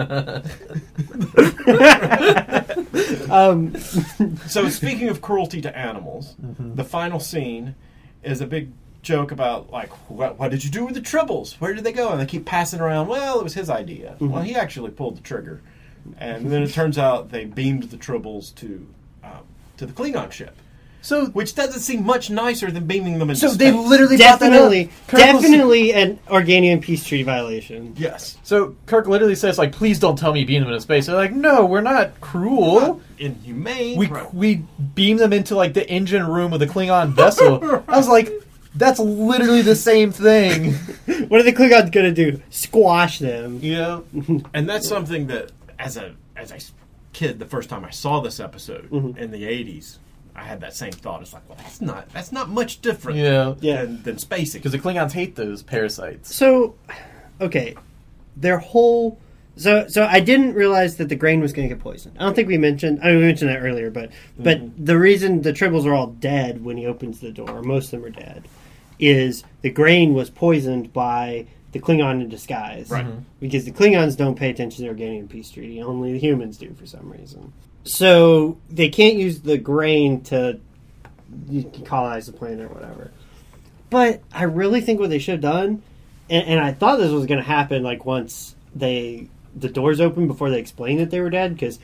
um, So speaking of cruelty to animals, Mm-hmm. the final scene is a big joke about like what, what did you do with the tribbles? Where did they go? And they keep passing around. Well, it was his idea. Mm-hmm. Well, he actually pulled the trigger, and then it turns out they beamed the tribbles to um, to the Klingon ship, So, which doesn't seem much nicer than beaming them into so space. they literally brought that up. definitely, Kirk was- definitely an Organian peace treaty violation. yes. So Kirk literally says, like, please don't tell me you beam them into space. They're like, no, we're not cruel. Inhumane. We right. we beam them into like the engine room of the Klingon vessel. I was like, that's literally the same thing. What are the Klingons gonna do? Squash them? You know? and that's something that as a as a kid the first time i saw this episode Mm-hmm. in the 80s i had that same thought it's like well that's not that's not much different Yeah. Yeah. than, than spacing Because the Klingons hate those parasites. So, okay, their whole. So, so I didn't realize that the grain was going to get poisoned. I don't think we mentioned. I mean, we mentioned that earlier, but but mm-hmm. the reason the tribbles are all dead when he opens the door, most of them are dead, is the grain was poisoned by the Klingon in disguise. Right. Mm-hmm. Because the Klingons don't pay attention to the Organian peace treaty. Only the humans do for some reason. So they can't use the grain to colonize the planet or whatever. But I really think what they should have done, and, and I thought this was going to happen like once they the doors open before they explained that they were dead. Because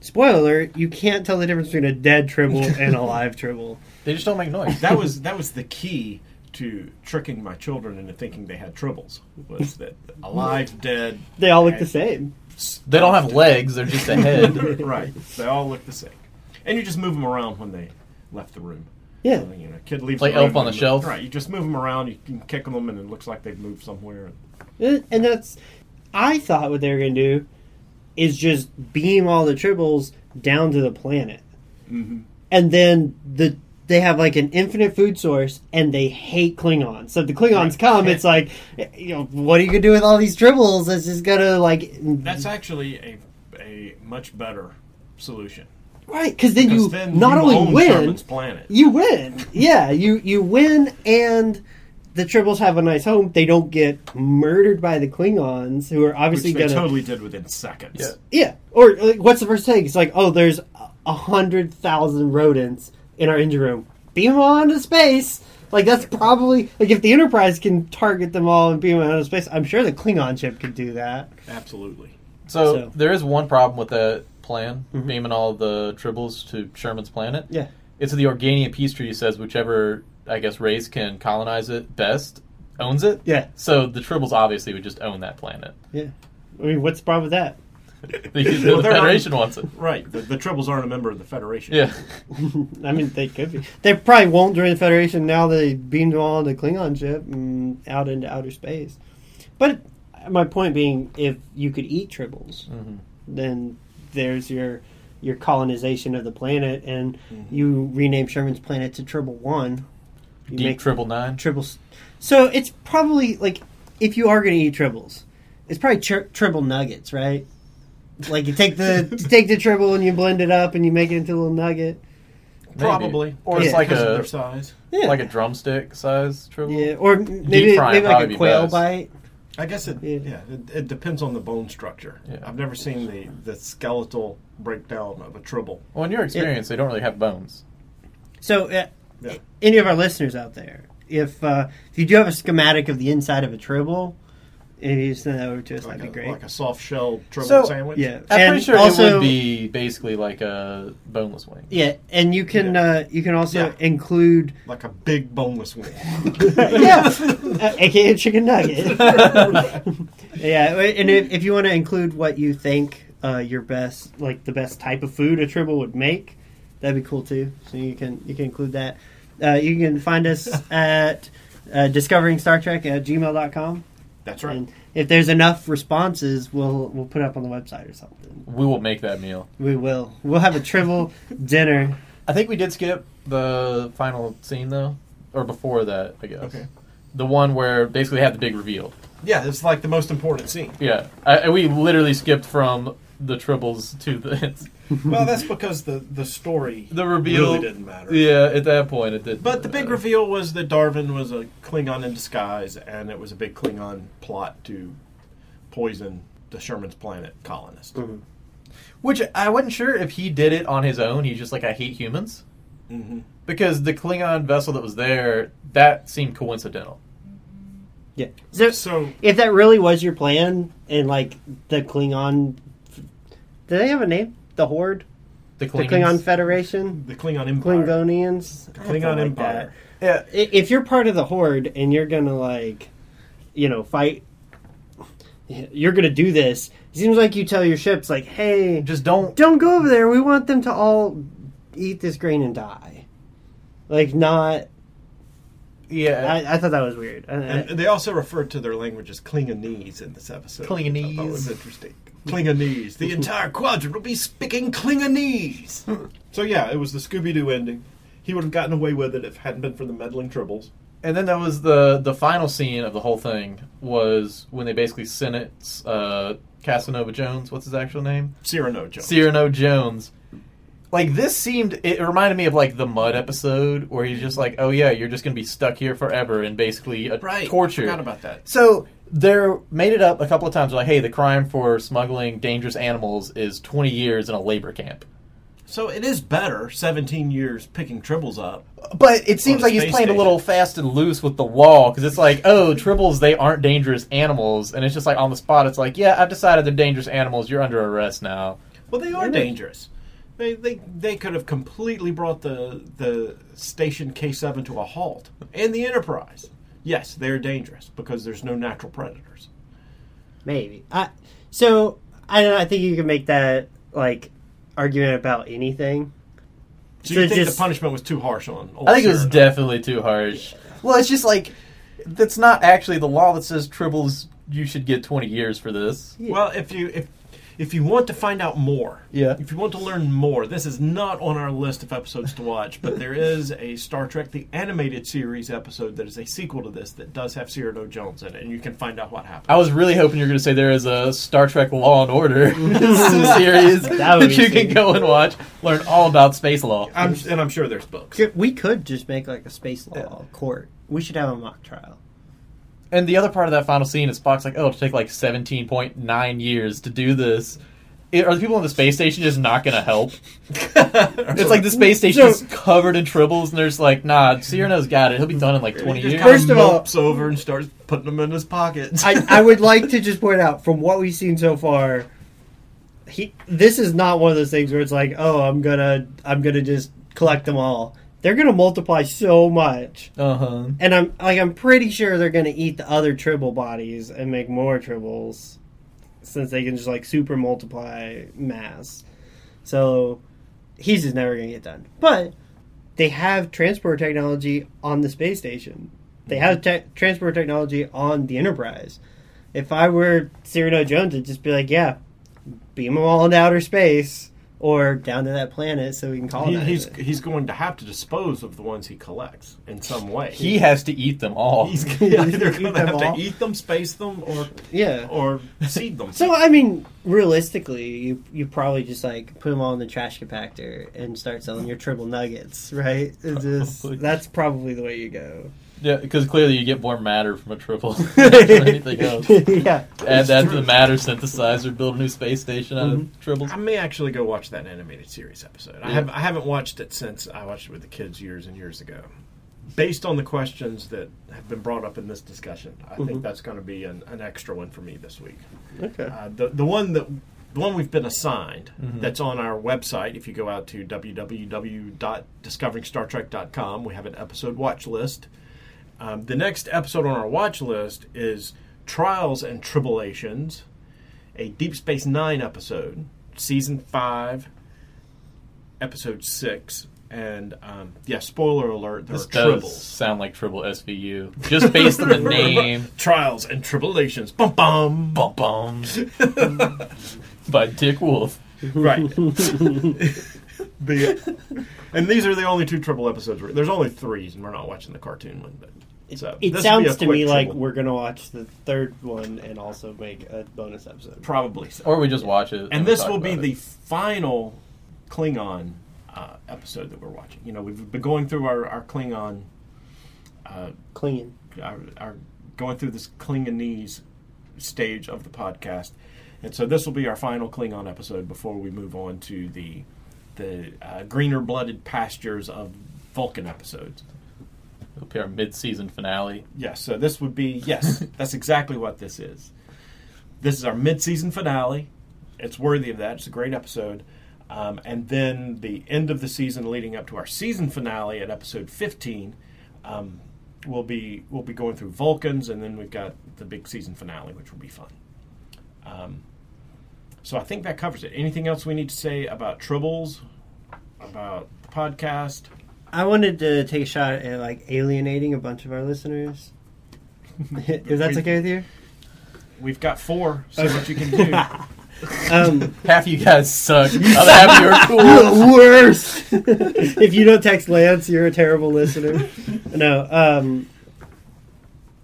spoiler alert, you can't tell the difference between a dead tribble and a live tribble. They just don't make noise. that was that was the key to tricking my children into thinking they had tribbles was that alive dead They all look the same. They don't have legs. They're just a head. right they all look the same and you just move them around when they left the room Yeah, So, you know, kid leaves Like the room Elf on the and- Shelf? right you just move them around you can kick them and it looks like they've moved somewhere and and that's. I thought what they were going to do is just beam all the tribbles down to the planet, Mhm. and then the they have like an infinite food source, and they hate Klingons. So if the Klingons Right. come, it's like, you know, what are you gonna do with all these tribbles? It's just gonna like that's actually a a much better solution right because then because you then not you only own win, planet you win. Yeah, you you win, and the tribbles have a nice home. They don't get murdered by the Klingons, who are obviously which they gonna totally did within seconds Yeah. Yeah, or like, what's the first thing? It's like, oh, there's a- a hundred thousand rodents in our engine room. Beam them all into space. Like that's probably like if the Enterprise can target them all and beam them out of space, I'm sure the Klingon ship could do that. absolutely So, So- there is one problem with that plan, mm-hmm. beaming all the tribbles to Sherman's planet. Yeah, It's the Organian peace treaty says whichever I guess race can colonize it best owns it. yeah, So the tribbles obviously would just own that planet. yeah. I mean, what's the problem with that? Because Well, the they're Federation wants it. right the, the tribbles aren't a member of the federation Yeah. I mean, they could be. They probably won't join the Federation now. that They beamed them all on the Klingon ship and out into outer space. But my point being, if you could eat tribbles, Mhm. then there's your your colonization of the planet, and Mm-hmm. you rename Sherman's planet to Tribble One. You Deep Nine, tribbles. So it's probably like if you are going to eat tribbles, it's probably tri- tribble nuggets, right? Like you take the you take the tribble and you blend it up and you make it into a little nugget. probably Or it's Yeah. like because of a their size Yeah, like a drumstick size tribble. yeah, or maybe fry maybe would like probably a be quail best. bite. I guess it Yeah. yeah, it, it depends on the bone structure. Yeah. I've never seen the, the skeletal breakdown of a tribble. Well, in your experience, they don't really have bones. So, uh, Yeah. any of our listeners out there, if uh, if you do have a schematic of the inside of a tribble, if you send that over to us, Like that'd a, be great. like a soft shell tribble So- sandwich. yeah, I'm And pretty sure also- it would be basically like a boneless wing. Yeah, and you can Yeah. uh, you can also Yeah. include Like a big boneless wing. yeah, uh, aka chicken nugget. yeah, and if, if you want to include what you think uh, your best, like the best type of food a tribble would make, that'd be cool too. So you can you can include that. Uh, you can find us at uh, discovering Star Trek at gmail.com. That's right. And if there's enough responses, we'll we'll put it up on the website or something. We will make that meal. We will. We'll have a tribble dinner. I think we did skip the final scene though, or before that, I guess. Okay. The one where basically they have the big reveal. Yeah, it's like the most important scene. Yeah, I, I- we literally skipped from the tribbles to the well, that's because the the story the reveal. really didn't matter. Yeah, at that point it did. But the big reveal was that Darvin was a Klingon in disguise, and it was a big Klingon plot to poison the Sherman's planet colonists. which I wasn't sure if he did it on his own. He's just like I hate humans Mm-hmm. because the Klingon vessel that was there that seemed coincidental. Yeah. So, So if that really was your plan, and like the Klingon, do they have a name? The Horde, The the Klingon Federation, the Klingon Empire, Klingonians, the Klingon like Empire. Yeah, that. I- If you're part of the Horde and you're gonna like, you know, fight, you're gonna do this. It seems like you tell your ships like, "Hey, just don't. don't go over there. We want them to all eat this grain and die." Like, not. Yeah, I, I thought that was weird. I- I- And they also referred to their language as Klingonese in this episode. Klingonese. I thought That was interesting. Klingonese. The entire quadrant will be speaking Klingonese. so yeah, it was the Scooby Doo ending. He would have gotten away with it if it hadn't been for the meddling tribbles. and then that was the the final scene of the whole thing was when they basically sentence uh, Casanova Jones. What's his actual name? Cyrano Jones. Cyrano Jones. Like this seemed, it reminded me of like the Mudd episode where he's just like, "Oh yeah, you're just gonna be stuck here forever and basically a right. torture." Forgot about that. So they're made it up a couple of times. Like, hey, the crime for smuggling dangerous animals is 20 years in a labor camp. So it is better 17 years picking tribbles up. But it seems like he's playing a little fast and loose with the wall because it's like, oh, tribbles, they aren't dangerous animals, and it's just like on the spot. It's like, yeah, I've decided they're dangerous animals. You're under arrest now. Well, they are Yeah. dangerous. They, they they could have completely brought the the station K seven to a halt and the Enterprise. Yes, they're dangerous because there's no natural predators. Maybe. I, so I don't know. I think you can make that like argument about anything. So, So you think just- the punishment was too harsh on? old I think it was definitely too harsh. Well, it's just like that's not actually the law that says tribbles. You should get 20 years for this. Well, if you if if you want to find out more, Yeah. if you want to learn more, this is not on our list of episodes to watch, but there is a Star Trek the animated series episode that is a sequel to this that does have Cyrano Jones in it, and you can find out what happened. I was really hoping you were going to say there is a Star Trek Law and Order series That that, you can go and watch, learn all about space law. I'm, and I'm sure there's books. We could just make like a space law court. We should have a mock trial. And the other part of that final scene is Spock's like, "Oh, it'll take like 17.9 years to do this." It- are the people on the space station just not going to help? It's like the space station is covered in tribbles, and there's like, "Nah, Cyrano's got it. He'll be done in like 20 He just years." First of all- mopes over and starts putting them in his pockets. I, I would like to just point out from what we've seen so far, he this is not one of those things where it's like, oh, I'm gonna I'm gonna just collect them all. They're gonna multiply so much, Uh huh. and I'm like I'm pretty sure they're gonna eat the other tribble bodies and make more tribbles, since they can just like super multiply mass. So he's just never gonna get done. But they have transport technology on the space station. They have te- transport technology on the Enterprise. If I were Cyrano Jones, I'd just be like, yeah, beam them all into outer space or down to that planet so we can He, colonize he's it. he's going to have to dispose of the ones he collects in some way. He has to eat them all. he's either going to have all. to eat them, space them, or Yeah. or seed them. So I mean, realistically, you you probably just like put them all in the trash compactor and start selling your tribble nuggets, right? Just, that's probably the way you go. Yeah, because clearly you get more matter from a tribble than anything else. yeah, Add that to the matter synthesizer, build a new space station out of mm-hmm. tribbles. I may actually go watch that animated series episode. I have I haven't watched it since I watched it with the kids years and years ago. Based on the questions that have been brought up in this discussion, I think mm-hmm. that's going to be an, an extra one for me this week. okay. Uh, the the one that the one we've been assigned mm-hmm. that's on our website. If you go out to www.discoveringstartrek.com, we have an episode watch list. Um, the next episode on our watch list is Trials and Tribulations, a Deep Space Nine episode, season five, episode six. And um, yeah, spoiler alert: there This are does tribbles. sound like Triple SVU. Just based on the name. Trials and Tribulations. Bum bum. Bum bum. By Dick Wolf. Right. the, and these are the only two tribble episodes. There's only three, and we're not watching the cartoon one. But So It this will be sounds to quick me like we're gonna watch the third one and also make a bonus episode. probably so. Or we just watch it. and we this will be about the final Klingon uh, episode that we're watching. You know, we've been going through our, our Klingon, uh, Clinging. our, our going through this Klingonese stage of the podcast, and so this will be our final Klingon episode before we move on to the the uh, greener blooded pastures of Vulcan episodes. It'll be our mid-season finale. Yes, so this would be yes, that's exactly what this is. This is our mid-season finale. It's worthy of that. It's a great episode. Um, and then the end of the season, leading up to our season finale at episode 15, um, we'll be we'll be going through Vulcans, and then we've got the big season finale, which will be fun. Um, so I think that covers it. Anything else we need to say about Tribbles, about the podcast? I wanted to take a shot at like alienating a bunch of our listeners. if that's okay with you. We've got four. See what you can do. Um, Half you guys suck. Other half you are cool. the worst. if you don't text Lance, you're a terrible listener. No. Um,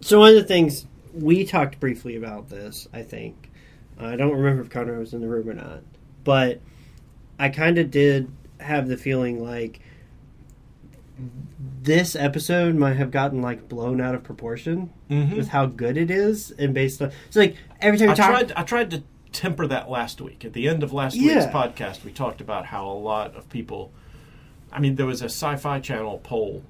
so one of the things we talked briefly about this, I think. I don't remember if Connor was in the room or not, but I kind of did have the feeling like this episode might have gotten like blown out of proportion Mhm. with how good it is, and based on so like every time we I talk, tried. I tried to temper that last week. At the end of last week's podcast, we talked about how a lot of people. I mean, there was a Sci-Fi Channel poll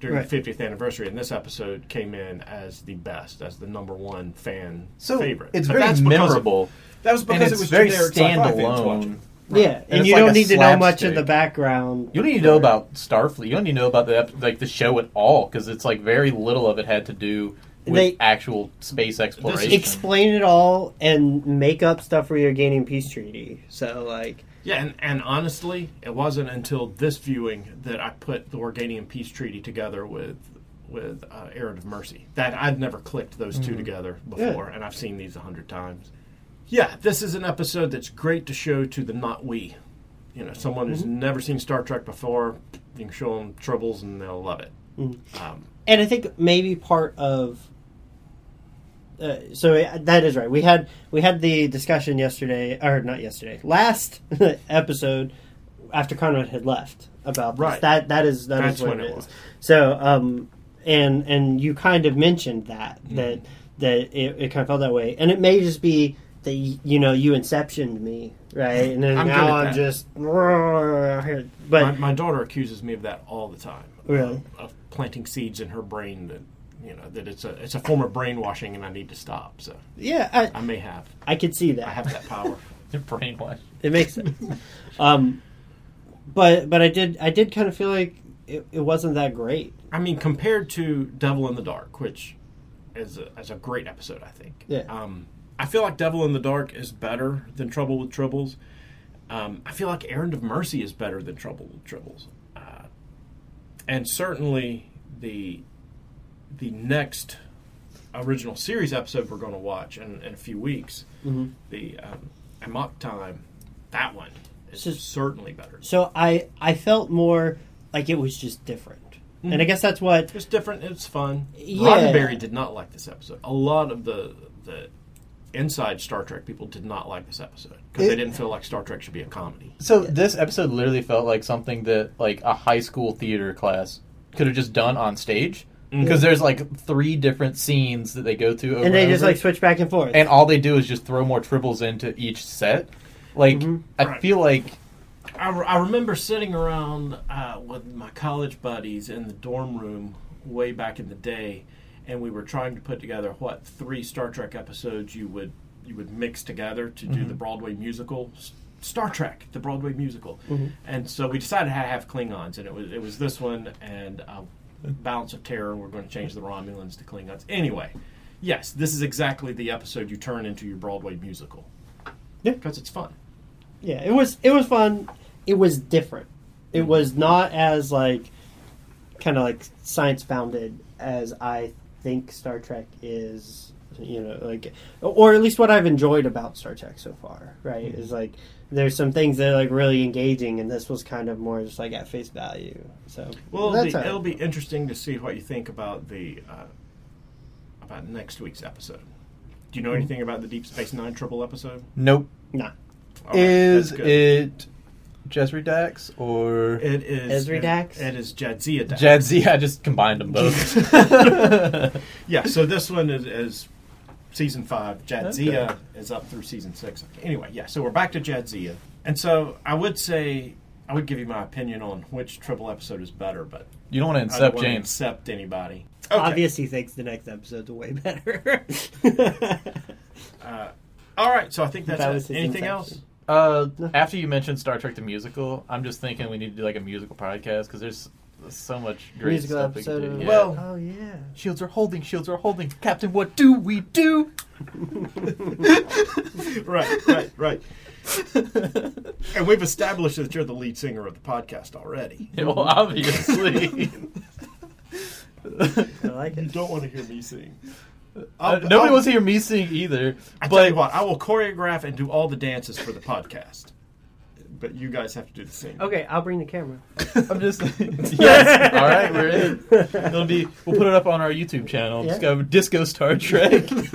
during Right. the 50th anniversary, and this episode came in as the best, as the number one fan So favorite. it's But very that's because of- memorable, that was and because it's it was very generic sci-fi standalone. Watching. yeah, And and you like don't need to know much of slapstick. the background. You don't need to know about Starfleet. You don't need to know about the like the show at all because it's like very little of it had to do with They- actual space exploration. explain it all and make up stuff for Organian peace treaty. So like, Yeah, and, and honestly, it wasn't until this viewing that I put the Organian Peace Treaty together with with uh, Errand of Mercy. That I'd never clicked those two together before, and I've seen these a hundred times. Yeah, this is an episode that's great to show to the not we. You know, someone who's never seen Star Trek before, you can show them Troubles and they'll love it. Um, and I think maybe part of. Uh, so it- that is right. We had we had the discussion yesterday, or not yesterday, last episode after Conrad had left about this. Right. That that is that That's is what when it it is. was. So um, and and you kind of mentioned that Mm-hmm. that that it, it kind of felt that way, and it may just be that you know you inceptioned me right, and then I'm now I'm that. just but my, my daughter accuses me of that all the time. Really? Of, of planting seeds in her brain that you know that it's a it's a form of brainwashing and I need to stop. So yeah, I I, may have I could see that. I have that power. brainwash. It makes sense. um, but but I did I did kind of feel like it, it wasn't that great. I mean, compared to Devil in the Dark, which is a, is a great episode, I think. Yeah. Um, I feel like Devil in the Dark is better than Trouble with Tribbles. Um, I feel like Errand of Mercy is better than Trouble with Tribbles, uh, and certainly the the next original series episode we're going to watch in, in a few weeks, Mhm. the um, Amok Time, that one is So- certainly better. So I I felt more like it was just different, and I guess that's what It's different. It's fun. Yeah. Roddenberry did not like this episode. A lot of the the inside Star Trek people did not like this episode because they didn't feel like Star Trek should be a comedy. So this episode literally felt like something that like a high school theater class could have just done on stage because there's like three different scenes that they go through, over and they and just over. like switch back and forth. and all they do is just throw more tribbles into each set. Like Mhm. I Right. feel like I, re- I remember sitting around uh, with my college buddies in the dorm room way back in the day, and we were trying to put together what three Star Trek episodes you would you would mix together to do the mm-hmm. Broadway musical. Star Trek, the Broadway musical, mm-hmm. and so we decided to have Klingons, and it was it was this one and uh, Balance of Terror. We're going to change the Romulans to Klingons. Anyway, yes, this is exactly the episode you turn into your Broadway musical. Yeah. because it's fun. yeah, it was it was fun. It was different. It mm-hmm. was not as like kind of like science founded as I think Star Trek is You know, like, or at least what I've enjoyed about Star Trek so far, right? Is like there's some things that are like really engaging, and this was kind of more just like at face value. So Well, it'll that's be, it'll be interesting to see what you think about the uh, about next week's episode. Do you know anything about the Deep Space Nine tribble episode? Nope. nah. All right, is that's it Jezri Dax or It is Ezri Dax? It is Jadzia Dax. Jadzia? I just combined them both. Yeah, so this one is, is season five. Jadzia Okay. is up through season six. Anyway, yeah, so we're back to Jadzia. And so I would say, I would give you my opinion on which tribble episode is better, but you don't want to I incept want to James. accept anybody. Okay. Obviously, thinks the next episode's a way better. Uh, all right, so I think that's was it. Anything inception. else? Uh, after you mentioned Star Trek the musical, I'm just thinking we need to do like a musical podcast because there's so much great Musical stuff we episode can do. Yeah. Well, oh yeah. shields are holding, shields are holding. Captain, what do we do? right, right, right. and we've established that you're the lead singer of the podcast already. Yeah, well, obviously. I like You don't want to hear me sing. Uh, I'll- nobody I'll- wants to hear me sing either. I but tell you what, I will choreograph and do all the dances for the podcast. But you guys have to do the same. Okay, I'll bring the camera. I'm just yes. All right, we're in. It'll be. We'll put it up on our YouTube channel. Yeah. Just go Disco Star Trek. Let's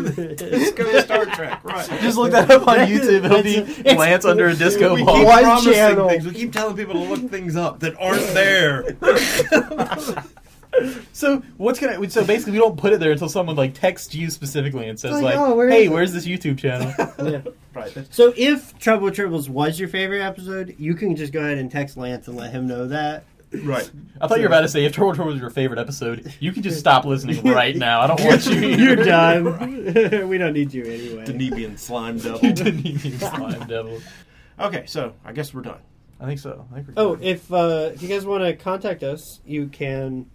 go to Star Trek, right? just look that up on YouTube. It'll be It's- Lance under a disco we ball. keep promising channel. things. We keep telling people to look things up that aren't there. So what's gonna? So basically, we don't put it there until someone like texts you specifically and says Like, like, oh, where "Hey, is where's this YouTube channel?" Yeah. right. So if Trouble with Tribbles was your favorite episode, you can just go ahead and text Lance and let him know that. right. I thought you were about to say if Turtle Turtle was your favorite episode, you can just stop listening right now. I don't want you. here. You're done. we don't need you anyway. Denebian slime devil. didn't slime devil. Okay, so I guess we're done. I think so. I think we're Oh, good. if uh, if you guys want to contact us, you can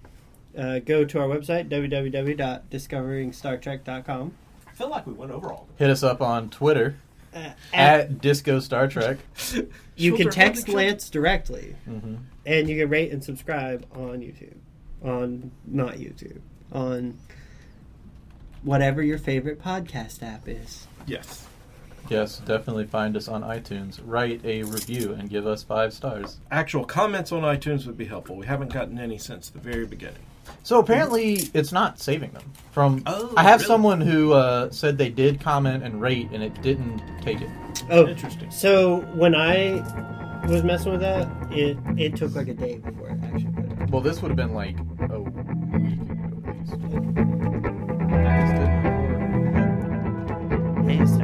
uh, go to our website www.discoveringstartrek.com. I feel like we went over all. hit us up on Twitter Uh, at Disco Star Trek. you can Children text holding Lance directly, hmm and you can rate and subscribe on YouTube, on not YouTube, on whatever your favorite podcast app is. Yes. Yes, definitely find us on iTunes. Write a review and give us five stars. Actual comments on iTunes would be helpful. We haven't gotten any since the very beginning. So apparently, it's not saving them from. Oh, I have really? someone who uh, said they did comment and rate, and it didn't take it. Oh, interesting. So when I was messing with that, it it took like a day before it actually. Put it. Well, this would have been like a week ago at least.